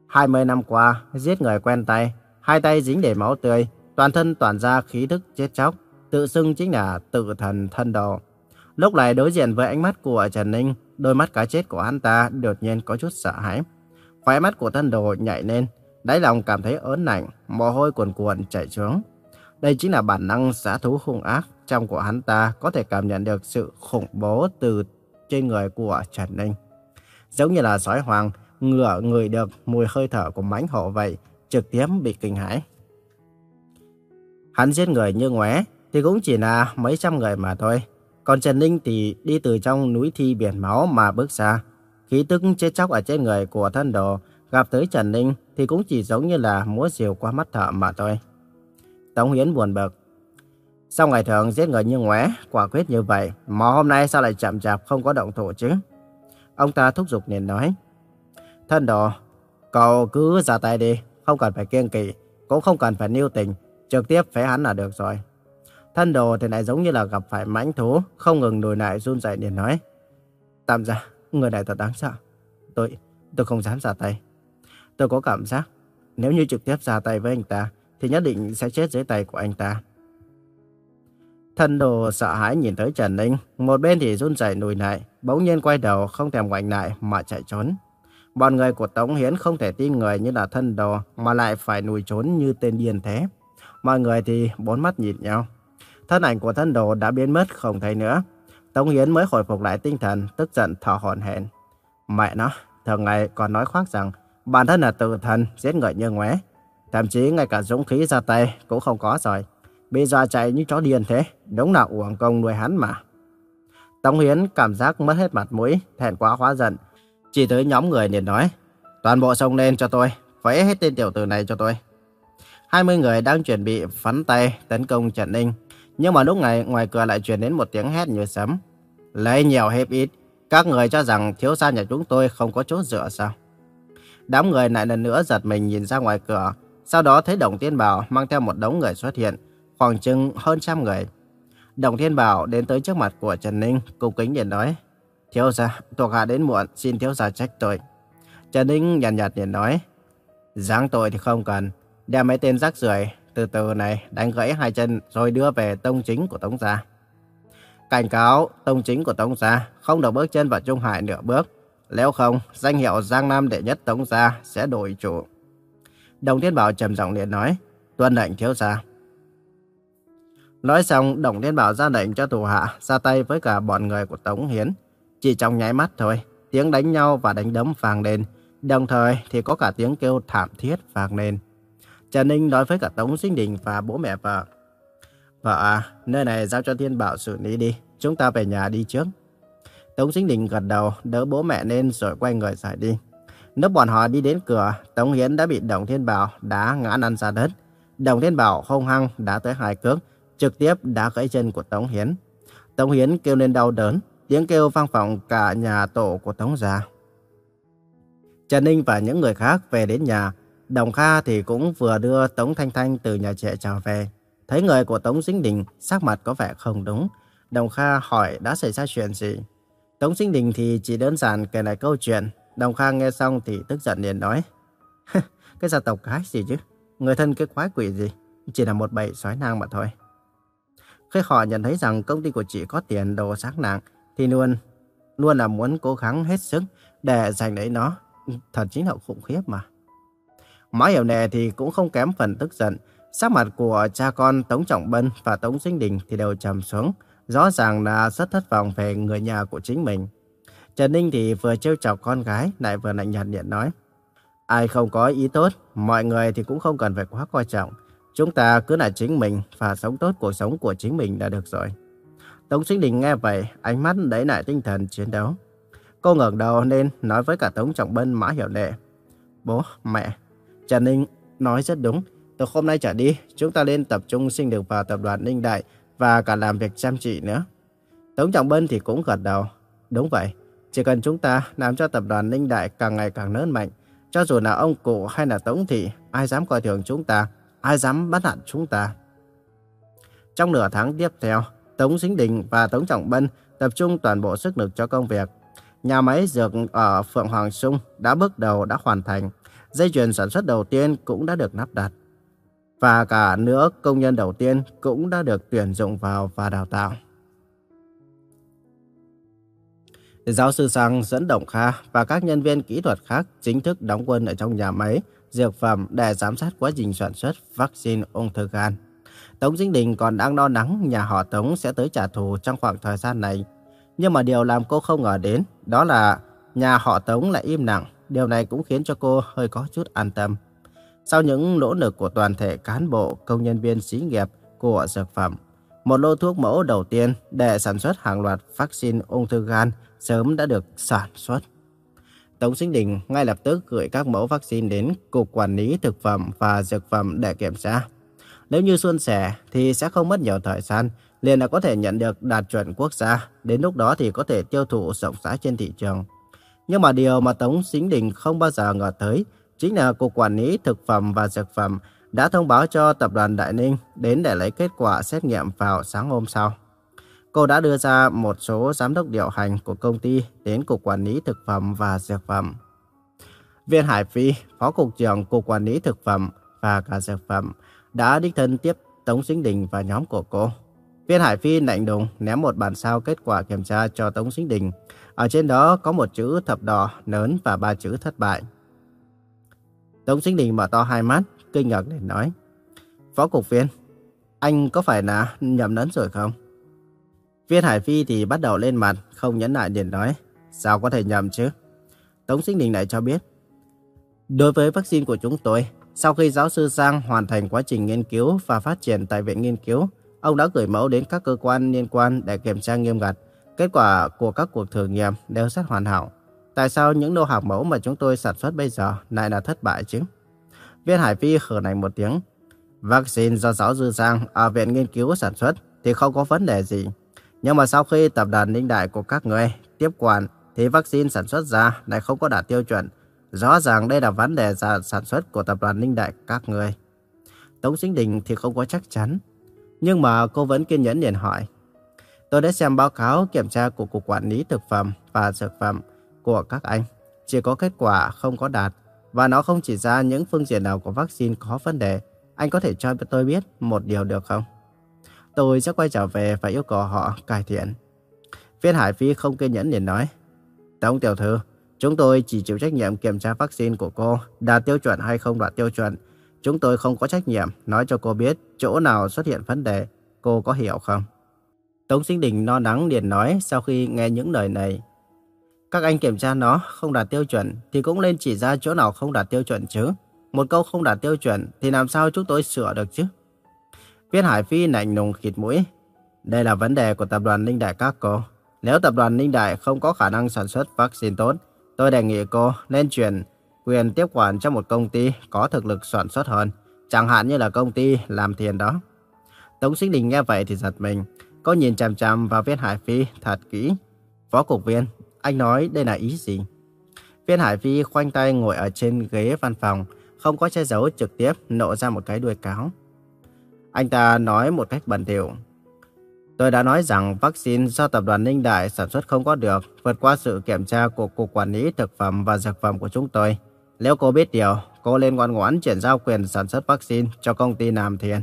Speaker 1: 20 năm qua, giết người quen tay, hai tay dính đầy máu tươi, toàn thân toàn ra khí thức chết chóc, tự xưng chính là tự thần thân đồ. Lúc này đối diện với ánh mắt của Trần Ninh, đôi mắt cá chết của hắn ta đột nhiên có chút sợ hãi. Khóe mắt của thân đồ nhảy lên, đáy lòng cảm thấy ớn lạnh, mồ hôi cuồn cuộn chảy xuống. Đây chính là bản năng xã thú hung ác trong của hắn ta có thể cảm nhận được sự khủng bố từ trên người của Trần Ninh. Giống như là sói hoàng, ngựa người được mùi hơi thở của mãnh hổ vậy, trực tiếp bị kinh hãi. Hắn giết người như ngoé thì cũng chỉ là mấy trăm người mà thôi. Còn Trần Ninh thì đi từ trong núi thi biển máu mà bước ra. Khí tức chết chóc ở trên người của thân đồ gặp tới Trần Ninh thì cũng chỉ giống như là múa diều qua mắt thợ mà thôi. Tống Hiến buồn bực. Sau ngày thường giết người như ngoé, quả quyết như vậy, mà hôm nay sao lại chậm chạp không có động thủ chứ? Ông ta thúc giục liền nói. Thân đồ, cậu cứ ra tay đi, không cần phải kiêng kỵ, cũng không cần phải nưu tình, trực tiếp phế hắn là được rồi. Thân đồ thì lại giống như là gặp phải mãnh thú, không ngừng lùi lại run rẩy để nói. Tạm ra, người này thật đáng sợ. Tôi, tôi không dám ra tay. Tôi có cảm giác, nếu như trực tiếp ra tay với anh ta, thì nhất định sẽ chết dưới tay của anh ta. Thân đồ sợ hãi nhìn tới Trần Ninh, một bên thì run rẩy lùi lại, bỗng nhiên quay đầu không thèm ngoảnh lại mà chạy trốn. Bọn người của Tống Hiến không thể tin người như là thân đồ mà lại phải nùi trốn như tên điên thế. Mọi người thì bốn mắt nhìn nhau. Thân ảnh của thân đồ đã biến mất không thấy nữa. Tống Hiến mới hồi phục lại tinh thần, tức giận thở hổn hển. Mẹ nó, thường ngày còn nói khoác rằng bản thân là tự thần, giết người như ngoé. Thậm chí ngay cả dũng khí ra tay cũng không có rồi. Bị dọa chạy như chó điên thế, đúng là uổng công nuôi hắn mà. Tống Hiến cảm giác mất hết mặt mũi, thẹn quá hóa giận. Chỉ tới nhóm người liền nói, toàn bộ xông lên cho tôi, vẽ hết tên tiểu tử này cho tôi. 20 người đang chuẩn bị phắn tay tấn công Trần Ninh. Nhưng mà lúc này ngoài cửa lại truyền đến một tiếng hét như sấm. Lấy nhiều hẹp ít, các người cho rằng thiếu gia nhà chúng tôi không có chỗ dựa sao? Đám người lại lần nữa giật mình nhìn ra ngoài cửa, sau đó thấy Đồng thiên Bảo mang theo một đống người xuất hiện, khoảng chừng hơn trăm người. Đồng Thiên Bảo đến tới trước mặt của Trần Ninh, cung kính điện nói. Thiếu gia, thuộc hạ đến muộn, xin thiếu gia trách tội. Trần Ninh nhàn nhạt liền nói. Giáng tội thì không cần, đem mấy tên rác rưởi từ từ này đánh gãy hai chân rồi đưa về tông chính của Tống Gia. Cảnh cáo tông chính của Tống Gia không được bước chân vào Trung Hải nửa bước. Nếu không, danh hiệu Giang Nam đệ nhất Tống Gia sẽ đổi chủ. Đồng Thiên Bảo trầm giọng liền nói, tuân lệnh thiếu gia. Nói xong, Đồng Thiên Bảo ra lệnh cho thủ hạ ra tay với cả bọn người của Tống Hiến. Chỉ trong nháy mắt thôi, tiếng đánh nhau và đánh đấm vang lên, đồng thời thì có cả tiếng kêu thảm thiết vang lên. Trần Ninh nói với cả Tống Sinh Đình và bố mẹ vợ. Vợ à, nơi này giao cho Thiên Bảo xử lý đi, chúng ta về nhà đi trước. Tống Sinh Đình gật đầu, đỡ bố mẹ lên rồi quay người giải đi. Lúc bọn họ đi đến cửa, Tống Hiến đã bị Đồng Thiên Bảo đá ngã lăn ra đất. Đồng Thiên Bảo hung hăng đã tới hai cước, trực tiếp đá gãy chân của Tống Hiến. Tống Hiến kêu lên đau đớn, tiếng kêu vang vọng cả nhà tổ của Tống gia. Trần Ninh và những người khác về đến nhà, Đồng Kha thì cũng vừa đưa Tống Thanh Thanh từ nhà trẻ trở về. Thấy người của Tống Sinh Đình sắc mặt có vẻ không đúng. Đồng Kha hỏi đã xảy ra chuyện gì. Tống Sinh Đình thì chỉ đơn giản kể lại câu chuyện. Đồng Kha nghe xong thì tức giận liền nói. <laughs> cái gia tộc cái gì chứ? Người thân cái quái quỷ gì? Chỉ là một bầy sói nang mà thôi. Khi họ nhận thấy rằng công ty của chị có tiền đồ sắc nặng thì luôn luôn là muốn cố gắng hết sức để giành lấy nó. Thật chính là khủng khiếp mà. Mã Hiểu nè thì cũng không kém phần tức giận. Sắc mặt của cha con Tống Trọng Bân và Tống Sinh Đình thì đều trầm xuống. Rõ ràng là rất thất vọng về người nhà của chính mình. Trần Ninh thì vừa trêu chọc con gái lại vừa lạnh nhạt nhận nói. Ai không có ý tốt, mọi người thì cũng không cần phải quá coi trọng. Chúng ta cứ là chính mình và sống tốt cuộc sống của chính mình là được rồi. Tống Sinh Đình nghe vậy, ánh mắt đẩy lại tinh thần chiến đấu. Cô ngẩng đầu lên nói với cả Tống Trọng Bân Mã Hiểu Nệ. Bố, mẹ, Trần Ninh nói rất đúng. Từ hôm nay trở đi, chúng ta nên tập trung sinh được vào tập đoàn Ninh Đại và cả làm việc chăm chỉ nữa. Tống Trọng Bân thì cũng gật đầu. Đúng vậy, chỉ cần chúng ta làm cho tập đoàn Ninh Đại càng ngày càng lớn mạnh, cho dù là ông cụ hay là Tống Thị, ai dám coi thường chúng ta, ai dám bắt hạn chúng ta. Trong nửa tháng tiếp theo, Tống Dính Đình và Tống Trọng Bân tập trung toàn bộ sức lực cho công việc. Nhà máy dược ở Phượng Hoàng Sung đã bước đầu đã hoàn thành dây chuyền sản xuất đầu tiên cũng đã được lắp đặt. Và cả nữa, công nhân đầu tiên cũng đã được tuyển dụng vào và đào tạo. Giáo sư Sang dẫn động Kha và các nhân viên kỹ thuật khác chính thức đóng quân ở trong nhà máy dược phẩm để giám sát quá trình sản xuất vaccine ung thư gan. Tống Dinh Đình còn đang lo lắng nhà họ Tống sẽ tới trả thù trong khoảng thời gian này. Nhưng mà điều làm cô không ngờ đến đó là nhà họ Tống lại im lặng Điều này cũng khiến cho cô hơi có chút an tâm. Sau những nỗ lực của toàn thể cán bộ, công nhân viên xí nghiệp của dược phẩm, một lô thuốc mẫu đầu tiên để sản xuất hàng loạt vaccine ung thư gan sớm đã được sản xuất. Tống Sinh Đình ngay lập tức gửi các mẫu vaccine đến Cục Quản lý Thực phẩm và Dược phẩm để kiểm tra. Nếu như suôn sẻ thì sẽ không mất nhiều thời gian, liền là có thể nhận được đạt chuẩn quốc gia, đến lúc đó thì có thể tiêu thụ rộng rãi trên thị trường. Nhưng mà điều mà Tống Sính Đình không bao giờ ngờ tới chính là Cục Quản lý Thực phẩm và Dược phẩm đã thông báo cho Tập đoàn Đại Ninh đến để lấy kết quả xét nghiệm vào sáng hôm sau. Cô đã đưa ra một số giám đốc điều hành của công ty đến Cục Quản lý Thực phẩm và Dược phẩm. Viên Hải Phi, Phó Cục trưởng Cục Quản lý Thực phẩm và cả Dược phẩm, đã đích thân tiếp Tống Sinh Đình và nhóm của cô. Viên Hải Phi lạnh đùng ném một bản sao kết quả kiểm tra cho Tống Sinh Đình. Ở trên đó có một chữ thập đỏ lớn và ba chữ thất bại. Tống Sinh Đình mở to hai mắt, kinh ngạc để nói. Phó Cục Viên, anh có phải là nhầm lớn rồi không? Viên Hải Phi thì bắt đầu lên mặt, không nhẫn nại liền nói. Sao có thể nhầm chứ? Tống Sinh Đình lại cho biết. Đối với vaccine của chúng tôi, sau khi giáo sư Giang hoàn thành quá trình nghiên cứu và phát triển tại viện nghiên cứu, ông đã gửi mẫu đến các cơ quan liên quan để kiểm tra nghiêm ngặt. Kết quả của các cuộc thử nghiệm đều rất hoàn hảo. Tại sao những lô hàng mẫu mà chúng tôi sản xuất bây giờ lại là thất bại chứ? Viên Hải Phi khở nành một tiếng. Vaccine do giáo sư Giang ở viện nghiên cứu sản xuất thì không có vấn đề gì. Nhưng mà sau khi tập đoàn linh Đại của các người tiếp quản thì vaccine sản xuất ra lại không có đạt tiêu chuẩn. Rõ ràng đây là vấn đề sản xuất của tập đoàn Ninh Đại các người. Tống Sinh Đình thì không có chắc chắn. Nhưng mà cô vẫn kiên nhẫn liền hỏi. Tôi đã xem báo cáo kiểm tra của Cục Quản lý Thực phẩm và Dược phẩm của các anh. Chỉ có kết quả không có đạt. Và nó không chỉ ra những phương diện nào của vaccine có vấn đề. Anh có thể cho tôi biết một điều được không? tôi sẽ quay trở về và yêu cầu họ cải thiện. Viên Hải Phi không kiên nhẫn liền nói. Tống tiểu thư, chúng tôi chỉ chịu trách nhiệm kiểm tra vaccine của cô đạt tiêu chuẩn hay không đạt tiêu chuẩn. Chúng tôi không có trách nhiệm nói cho cô biết chỗ nào xuất hiện vấn đề. Cô có hiểu không? Tống Sinh Đình no nắng liền nói sau khi nghe những lời này. Các anh kiểm tra nó không đạt tiêu chuẩn thì cũng nên chỉ ra chỗ nào không đạt tiêu chuẩn chứ. Một câu không đạt tiêu chuẩn thì làm sao chúng tôi sửa được chứ? Viết Hải Phi lạnh nùng khịt mũi. Đây là vấn đề của tập đoàn Ninh Đại các cô. Nếu tập đoàn Ninh Đại không có khả năng sản xuất vaccine tốt, tôi đề nghị cô nên chuyển quyền tiếp quản cho một công ty có thực lực sản xuất hơn, chẳng hạn như là công ty làm tiền đó. Tống Sinh Đình nghe vậy thì giật mình, cô nhìn chằm chằm vào viên Hải Phi thật kỹ. Phó cục viên, anh nói đây là ý gì? viên Hải Phi khoanh tay ngồi ở trên ghế văn phòng, không có che giấu trực tiếp nộ ra một cái đuôi cáo. Anh ta nói một cách bẩn thỉu. Tôi đã nói rằng vaccine do tập đoàn Ninh Đại sản xuất không có được, vượt qua sự kiểm tra của Cục Quản lý Thực phẩm và Dược phẩm của chúng tôi. Nếu cô biết điều, cô nên ngoan ngoãn chuyển giao quyền sản xuất vaccine cho công ty Nam Thiên.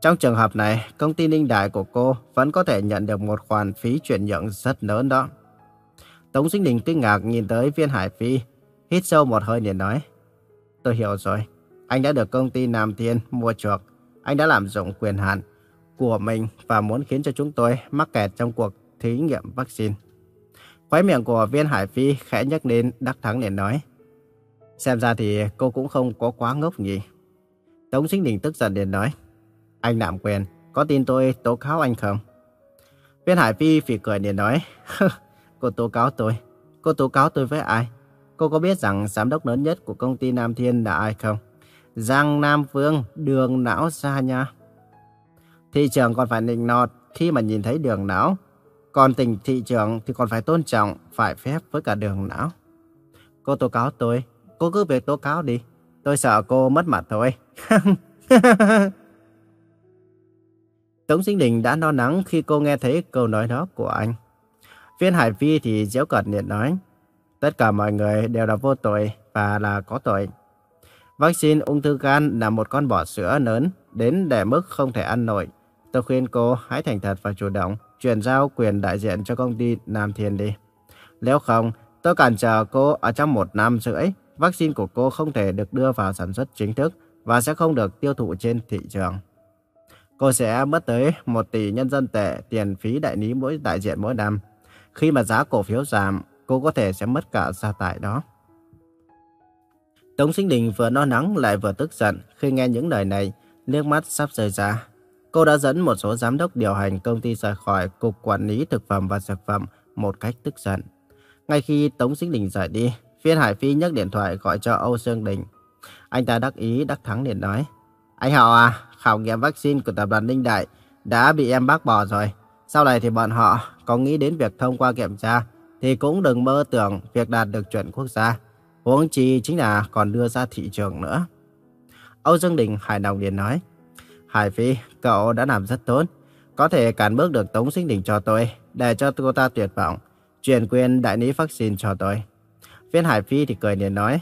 Speaker 1: Trong trường hợp này, công ty Ninh Đại của cô vẫn có thể nhận được một khoản phí chuyển nhượng rất lớn đó. Tống Sinh Đình kinh ngạc nhìn tới viên Hải Phi, hít sâu một hơi liền nói. Tôi hiểu rồi, anh đã được công ty Nam Thiên mua chuộc anh đã làm dụng quyền hạn của mình và muốn khiến cho chúng tôi mắc kẹt trong cuộc thí nghiệm vaccine. Khói miệng của viên Hải Phi khẽ nhắc đến đắc thắng để nói. Xem ra thì cô cũng không có quá ngốc nhỉ. Tống Sinh Đình tức giận liền nói. Anh nạm quyền, có tin tôi tố cáo anh không? Viên Hải Phi phì cười liền nói. cô tố cáo tôi. Cô tố cáo tôi với ai? Cô có biết rằng giám đốc lớn nhất của công ty Nam Thiên là ai không? Giang Nam Vương, đường não xa nha. Thị trường còn phải nịnh nọt khi mà nhìn thấy đường não. Còn tình thị trường thì còn phải tôn trọng, phải phép với cả đường não. Cô tố cáo tôi, cô cứ việc tố cáo đi. Tôi sợ cô mất mặt thôi. <laughs> Tống Sinh Đình đã no nắng khi cô nghe thấy câu nói đó của anh. Viên Hải Vi thì dễu cợt nhiệt nói. Tất cả mọi người đều là vô tội và là có tội. Vaccine ung thư gan là một con bò sữa lớn đến để mức không thể ăn nổi. Tôi khuyên cô hãy thành thật và chủ động chuyển giao quyền đại diện cho công ty Nam Thiên đi. Nếu không, tôi cản trở cô ở trong một năm rưỡi. Vaccine của cô không thể được đưa vào sản xuất chính thức và sẽ không được tiêu thụ trên thị trường. Cô sẽ mất tới 1 tỷ nhân dân tệ tiền phí đại lý mỗi đại diện mỗi năm. Khi mà giá cổ phiếu giảm, cô có thể sẽ mất cả gia tài đó. Tống Sinh Đình vừa no nắng lại vừa tức giận khi nghe những lời này, nước mắt sắp rơi ra. Cô đã dẫn một số giám đốc điều hành công ty rời khỏi Cục Quản lý Thực phẩm và Dược phẩm một cách tức giận. Ngay khi Tống Sinh Đình rời đi, Phiên Hải Phi nhấc điện thoại gọi cho Âu Dương Đình. Anh ta đắc ý đắc thắng liền nói. Anh họ à, khảo nghiệm vaccine của tập đoàn Ninh Đại đã bị em bác bỏ rồi. Sau này thì bọn họ có nghĩ đến việc thông qua kiểm tra thì cũng đừng mơ tưởng việc đạt được chuẩn quốc gia. Huống chi chính là còn đưa ra thị trường nữa. Âu Dương Đình hài lòng liền nói. Hải Phi, cậu đã làm rất tốt. Có thể cản bước được Tống Sinh Đình cho tôi, để cho cô ta tuyệt vọng. Chuyển quyền đại lý vaccine cho tôi. Viên Hải Phi thì cười liền nói.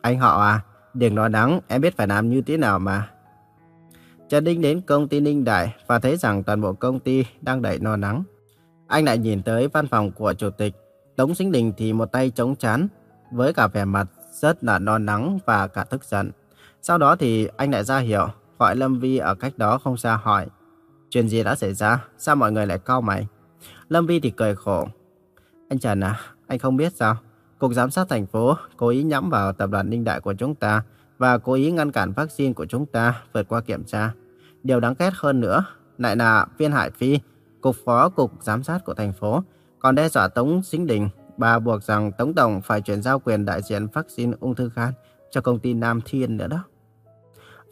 Speaker 1: Anh họ à, đừng nói nắng, em biết phải làm như thế nào mà. Trần Đinh đến công ty Ninh Đại và thấy rằng toàn bộ công ty đang đầy no nắng. Anh lại nhìn tới văn phòng của chủ tịch. Tống Sinh Đình thì một tay chống chán, với cả vẻ mặt rất là no nắng và cả tức giận. Sau đó thì anh lại ra hiệu, gọi Lâm Vi ở cách đó không xa hỏi. Chuyện gì đã xảy ra? Sao mọi người lại cau mày? Lâm Vi thì cười khổ. Anh Trần à, anh không biết sao? Cục Giám sát thành phố cố ý nhắm vào tập đoàn Ninh Đại của chúng ta và cố ý ngăn cản vaccine của chúng ta vượt qua kiểm tra. Điều đáng ghét hơn nữa lại là Viên Hải Phi, Cục Phó Cục Giám sát của thành phố, còn đe dọa Tống Sinh Đình Bà buộc rằng Tống Tổng phải chuyển giao quyền đại diện vaccine ung thư gan cho công ty Nam Thiên nữa đó.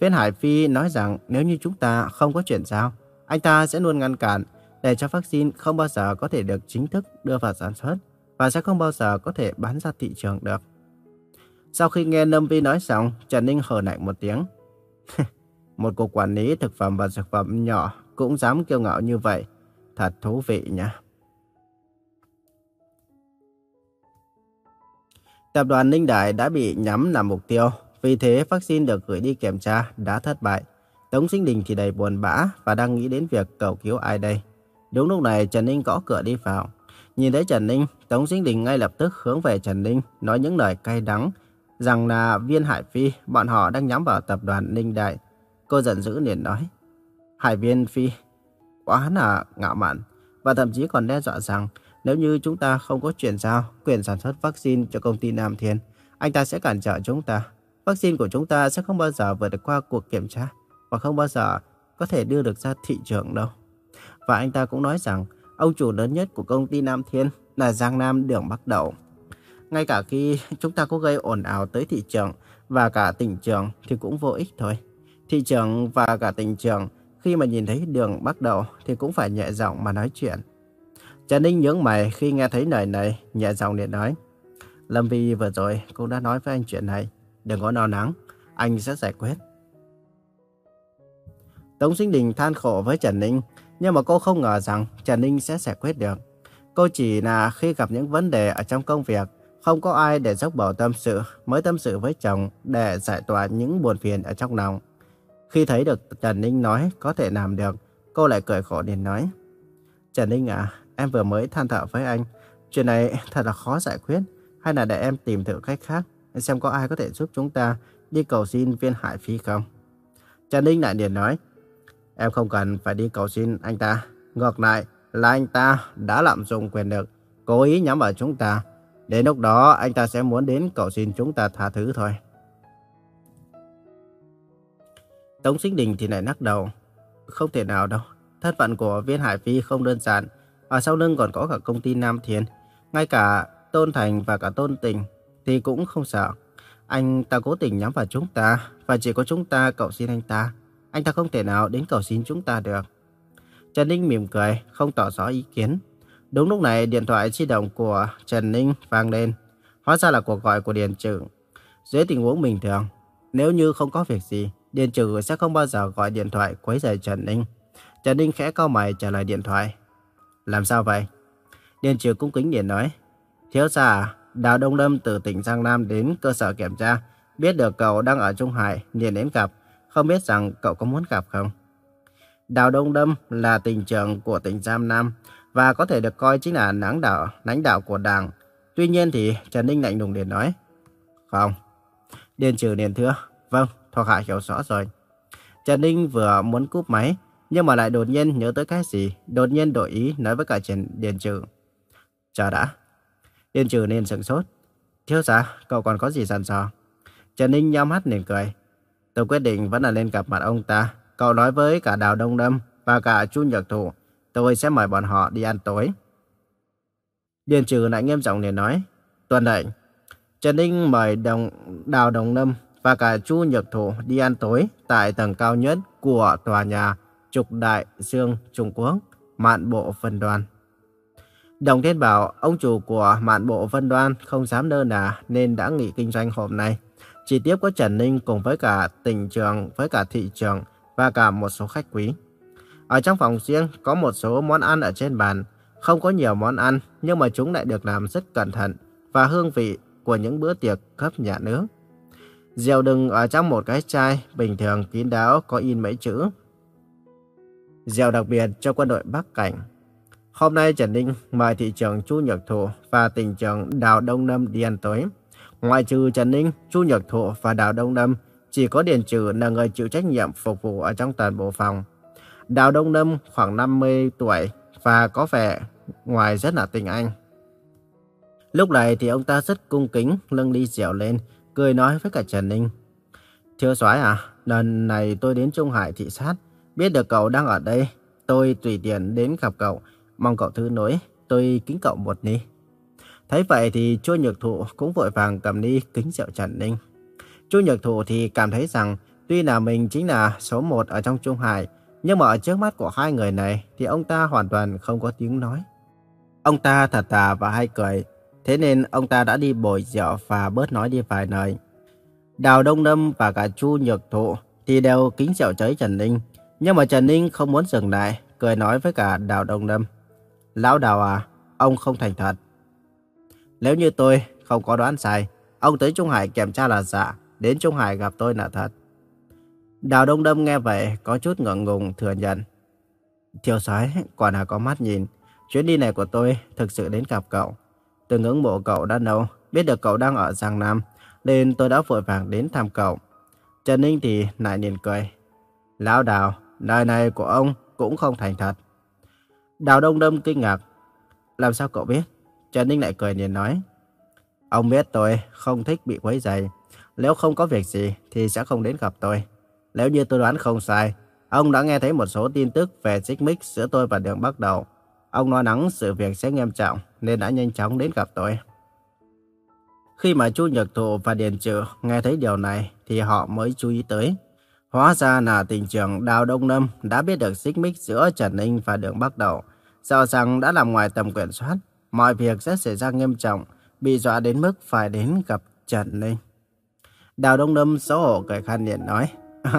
Speaker 1: Viên Hải Phi nói rằng nếu như chúng ta không có chuyển giao, anh ta sẽ luôn ngăn cản để cho vaccine không bao giờ có thể được chính thức đưa vào sản xuất và sẽ không bao giờ có thể bán ra thị trường được. Sau khi nghe Lâm Vi nói xong, Trần Ninh hờ lạnh một tiếng. <laughs> một cục quản lý thực phẩm và dược phẩm nhỏ cũng dám kiêu ngạo như vậy. Thật thú vị nha. Tập đoàn Ninh Đại đã bị nhắm làm mục tiêu, vì thế vaccine được gửi đi kiểm tra đã thất bại. Tống Sinh Đình thì đầy buồn bã và đang nghĩ đến việc cầu cứu ai đây. Đúng lúc này Trần Ninh gõ cửa đi vào. Nhìn thấy Trần Ninh, Tống Sinh Đình ngay lập tức hướng về Trần Ninh nói những lời cay đắng rằng là viên Hải Phi bọn họ đang nhắm vào tập đoàn Ninh Đại. Cô giận dữ liền nói, Hải viên Phi quá là ngạo mạn và thậm chí còn đe dọa rằng nếu như chúng ta không có chuyển giao quyền sản xuất vaccine cho công ty Nam Thiên, anh ta sẽ cản trở chúng ta. Vaccine của chúng ta sẽ không bao giờ vượt qua cuộc kiểm tra và không bao giờ có thể đưa được ra thị trường đâu. Và anh ta cũng nói rằng ông chủ lớn nhất của công ty Nam Thiên là Giang Nam Đường Bắc Đậu. Ngay cả khi chúng ta có gây ồn ào tới thị trường và cả tỉnh trường thì cũng vô ích thôi. Thị trường và cả tỉnh trường khi mà nhìn thấy đường Bắc Đậu thì cũng phải nhẹ giọng mà nói chuyện. Trần Ninh nhướng mày khi nghe thấy lời này, nhẹ giọng liền nói. Lâm Vi vừa rồi cũng đã nói với anh chuyện này. Đừng có lo lắng, anh sẽ giải quyết. Tống Sinh Đình than khổ với Trần Ninh, nhưng mà cô không ngờ rằng Trần Ninh sẽ giải quyết được. Cô chỉ là khi gặp những vấn đề ở trong công việc, không có ai để dốc bỏ tâm sự, mới tâm sự với chồng để giải tỏa những buồn phiền ở trong lòng. Khi thấy được Trần Ninh nói có thể làm được, cô lại cười khổ liền nói. Trần Ninh à, em vừa mới than thở với anh. Chuyện này thật là khó giải quyết. Hay là để em tìm thử cách khác, xem có ai có thể giúp chúng ta đi cầu xin viên Hải Phi không? Trần Ninh lại liền nói, em không cần phải đi cầu xin anh ta. Ngược lại là anh ta đã lạm dụng quyền lực, cố ý nhắm vào chúng ta. Đến lúc đó anh ta sẽ muốn đến cầu xin chúng ta tha thứ thôi. Tống Sinh Đình thì lại lắc đầu. Không thể nào đâu. Thân phận của viên Hải Phi không đơn giản. Ở sau lưng còn có cả công ty Nam Thiên. Ngay cả Tôn Thành và cả Tôn Tình thì cũng không sợ. Anh ta cố tình nhắm vào chúng ta và chỉ có chúng ta cầu xin anh ta. Anh ta không thể nào đến cầu xin chúng ta được. Trần Ninh mỉm cười, không tỏ rõ ý kiến. Đúng lúc này điện thoại di động của Trần Ninh vang lên. Hóa ra là cuộc gọi của Điền Trừ. Dưới tình huống bình thường, nếu như không có việc gì, Điền Trừ sẽ không bao giờ gọi điện thoại quấy rầy Trần Ninh. Trần Ninh khẽ cau mày trả lời điện thoại. Làm sao vậy? Điền Trừ cung kính điện nói. Thiếu gia à, Đào Đông Lâm từ tỉnh Giang Nam đến cơ sở kiểm tra. Biết được cậu đang ở Trung Hải, liền đến gặp. Không biết rằng cậu có muốn gặp không? Đào Đông Lâm là tỉnh trưởng của tỉnh Giang Nam và có thể được coi chính là lãnh đạo, lãnh đạo của đảng. Tuy nhiên thì Trần Ninh lạnh lùng liền nói. Không. Điền trừ liền thưa. Vâng, thuộc hạ hiểu rõ rồi. Trần Ninh vừa muốn cúp máy, nhưng mà lại đột nhiên nhớ tới cái gì, đột nhiên đổi ý nói với cả Trần Điền Trừ. Chờ đã. Yên Trừ nên sững sốt. Thiếu gia, cậu còn có gì dặn dò? Trần Ninh nhắm mắt liền cười. Tôi quyết định vẫn là lên gặp mặt ông ta. Cậu nói với cả Đào Đông Đâm và cả Chu Nhật Thủ, tôi sẽ mời bọn họ đi ăn tối. Điền Trừ lại nghiêm giọng liền nói, Tuần lệnh. Trần Ninh mời đồng, Đào Đồng Lâm và cả Chu Nhật Thủ đi ăn tối tại tầng cao nhất của tòa nhà Trục Đại Dương Trung Quốc, Mạn Bộ Phân Đoàn. Đồng Thiên bảo ông chủ của Mạn Bộ Vân Đoan không dám nơ nà nên đã nghỉ kinh doanh hôm nay. Chỉ tiếp có Trần Ninh cùng với cả tỉnh trường, với cả thị trường và cả một số khách quý. Ở trong phòng riêng có một số món ăn ở trên bàn. Không có nhiều món ăn nhưng mà chúng lại được làm rất cẩn thận và hương vị của những bữa tiệc cấp nhà nước. Rượu đừng ở trong một cái chai bình thường kín đáo có in mấy chữ. Rượu đặc biệt cho quân đội Bắc Cảnh. Hôm nay Trần Ninh mời thị trưởng Chu Nhật Thụ và tỉnh trưởng Đào Đông Lâm đi ăn tối. Ngoài trừ Trần Ninh, Chu Nhật Thụ và Đào Đông Lâm, chỉ có Điền Trừ là người chịu trách nhiệm phục vụ ở trong toàn bộ phòng. Đào Đông Lâm khoảng 50 tuổi và có vẻ ngoài rất là tình anh. Lúc này thì ông ta rất cung kính lưng ly rượu lên, cười nói với cả Trần Ninh. Thưa soái à, lần này tôi đến Trung Hải thị sát, biết được cậu đang ở đây. Tôi tùy tiện đến gặp cậu, mong cậu thứ nối, tôi kính cậu một ly. Thấy vậy thì Chu Nhược Thụ cũng vội vàng cầm ly kính rượu Trần Ninh. Chu Nhược Thụ thì cảm thấy rằng tuy là mình chính là số một ở trong Trung Hải, nhưng mà ở trước mắt của hai người này thì ông ta hoàn toàn không có tiếng nói. Ông ta thật thà và hay cười, thế nên ông ta đã đi bồi rượu và bớt nói đi vài lời. Đào Đông Lâm và cả Chu Nhược Thụ thì đều kính rượu tới Trần Ninh, nhưng mà Trần Ninh không muốn dừng lại, cười nói với cả Đào Đông Lâm. Lão Đào à, ông không thành thật. Nếu như tôi không có đoán sai, ông tới Trung Hải kiểm tra là giả, đến Trung Hải gặp tôi là thật. Đào Đông Đâm nghe vậy có chút ngượng ngùng thừa nhận. Thiếu soái quả là có mắt nhìn. Chuyến đi này của tôi thực sự đến gặp cậu. Tôi ngưỡng mộ cậu đã lâu, biết được cậu đang ở Giang Nam, nên tôi đã vội vàng đến thăm cậu. Trần Ninh thì lại nhìn cười. Lão Đào, lời này của ông cũng không thành thật. Đào Đông Đâm kinh ngạc. Làm sao cậu biết? Trần Ninh lại cười nhìn nói. Ông biết tôi không thích bị quấy rầy. Nếu không có việc gì thì sẽ không đến gặp tôi. Nếu như tôi đoán không sai, ông đã nghe thấy một số tin tức về xích mích giữa tôi và đường Bắc Đầu. Ông lo lắng sự việc sẽ nghiêm trọng nên đã nhanh chóng đến gặp tôi. Khi mà Chu Nhật Thụ và Điền Trự nghe thấy điều này thì họ mới chú ý tới. Hóa ra là tỉnh trưởng Đào Đông Lâm đã biết được xích mích giữa Trần Ninh và đường Bắc Đầu. Sợ rằng đã làm ngoài tầm kiểm soát, mọi việc sẽ xảy ra nghiêm trọng, bị dọa đến mức phải đến gặp Trần Ninh. Đào Đông Lâm xấu hổ cười khan điện nói. <laughs>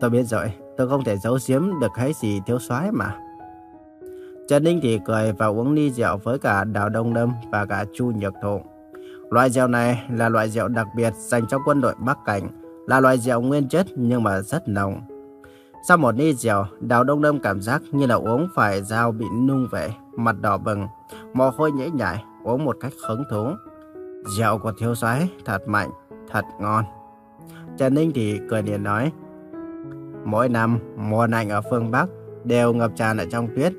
Speaker 1: tôi biết rồi, tôi không thể giấu giếm được cái gì thiếu soái mà. Trần Ninh thì cười và uống ly rượu với cả Đào Đông Lâm và cả Chu Nhật Thụ. Loại rượu này là loại rượu đặc biệt dành cho quân đội Bắc Cảnh, là loại rượu nguyên chất nhưng mà rất nồng. Sau một ly rượu, Đào Đông Lâm cảm giác như là uống phải dao bị nung vậy, mặt đỏ bừng, mồ hôi nhễ nhại, uống một cách hứng thú. Rượu của thiếu soái thật mạnh, thật ngon. Trần Ninh thì cười liền nói, mỗi năm mùa lạnh ở phương Bắc đều ngập tràn ở trong tuyết.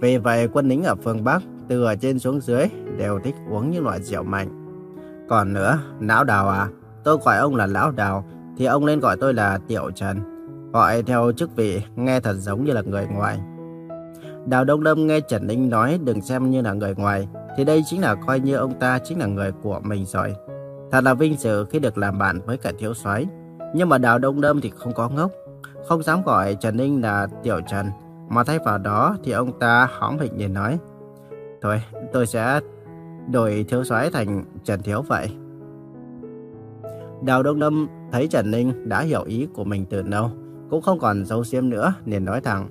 Speaker 1: Vì vậy quân lính ở phương Bắc từ ở trên xuống dưới đều thích uống những loại rượu mạnh. Còn nữa, Lão Đào à, tôi gọi ông là Lão Đào thì ông nên gọi tôi là Tiểu Trần. Gọi theo chức vị nghe thật giống như là người ngoài. Đào Đông Lâm nghe Trần Ninh nói đừng xem như là người ngoài thì đây chính là coi như ông ta chính là người của mình rồi. Thật là vinh dự khi được làm bạn với cả thiếu soái. Nhưng mà Đào Đông Đâm thì không có ngốc, không dám gọi Trần Ninh là Tiểu Trần, mà thay vào đó thì ông ta hõm hỉnh nhìn nói. Thôi, tôi sẽ đổi thiếu soái thành Trần Thiếu vậy. Đào Đông Đâm thấy Trần Ninh đã hiểu ý của mình từ lâu, cũng không còn giấu xiêm nữa liền nói thẳng.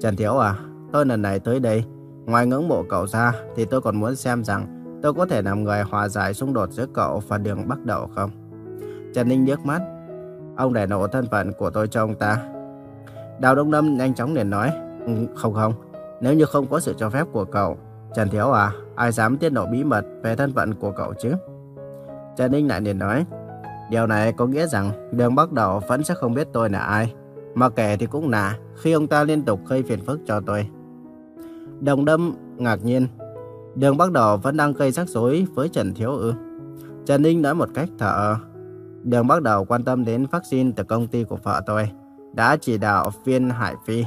Speaker 1: Trần Thiếu à, tôi lần này tới đây, ngoài ngưỡng mộ cậu ra thì tôi còn muốn xem rằng tôi có thể làm người hòa giải xung đột giữa cậu và đường Bắc Đậu không? Trần Ninh nhếch mắt. Ông để lộ thân phận của tôi cho ông ta. Đào Đông Lâm nhanh chóng liền nói. Ừ, không không, nếu như không có sự cho phép của cậu, Trần Thiếu à, ai dám tiết lộ bí mật về thân phận của cậu chứ? Trần Ninh lại liền nói. Điều này có nghĩa rằng đường Bắc Đậu vẫn sẽ không biết tôi là ai. Mà kể thì cũng lạ khi ông ta liên tục gây phiền phức cho tôi. Đồng Đâm ngạc nhiên Đường Bắc Đỏ vẫn đang gây rắc rối với Trần Thiếu ư. Trần Ninh nói một cách thở. Đường Bắc Đỏ quan tâm đến vaccine từ công ty của vợ tôi. Đã chỉ đạo viên Hải Phi,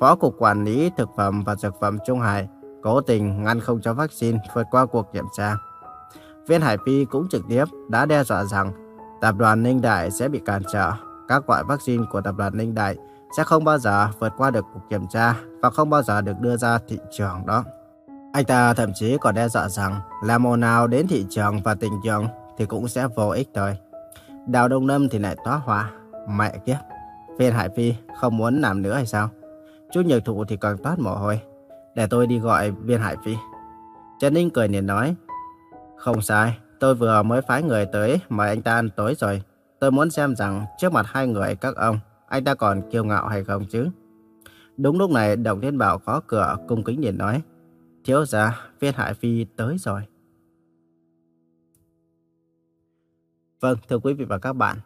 Speaker 1: Phó Cục Quản lý Thực phẩm và Dược phẩm Trung Hải, cố tình ngăn không cho vaccine vượt qua cuộc kiểm tra. Viên Hải Phi cũng trực tiếp đã đe dọa rằng tập đoàn Ninh Đại sẽ bị cản trở. Các loại vaccine của tập đoàn Ninh Đại sẽ không bao giờ vượt qua được cuộc kiểm tra và không bao giờ được đưa ra thị trường đó. Anh ta thậm chí còn đe dọa rằng làm ồn nào đến thị trường và tình trường thì cũng sẽ vô ích thôi. Đào Đông Lâm thì lại tóa hỏa, Mẹ kiếp, viên Hải Phi không muốn làm nữa hay sao? Chú Nhật Thụ thì còn toát mồ hôi. Để tôi đi gọi viên Hải Phi. Trần Ninh cười niềm nói. Không sai, tôi vừa mới phái người tới mời anh ta ăn tối rồi. Tôi muốn xem rằng trước mặt hai người các ông, anh ta còn kiêu ngạo hay không chứ? Đúng lúc này, Đồng Thiên Bảo có cửa cung kính nhìn nói. Thiếu gia, viên Hải Phi tới rồi. Vâng, thưa quý vị và các bạn.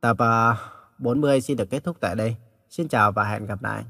Speaker 1: Tập à, uh, 40 xin được kết thúc tại đây. Xin chào và hẹn gặp lại.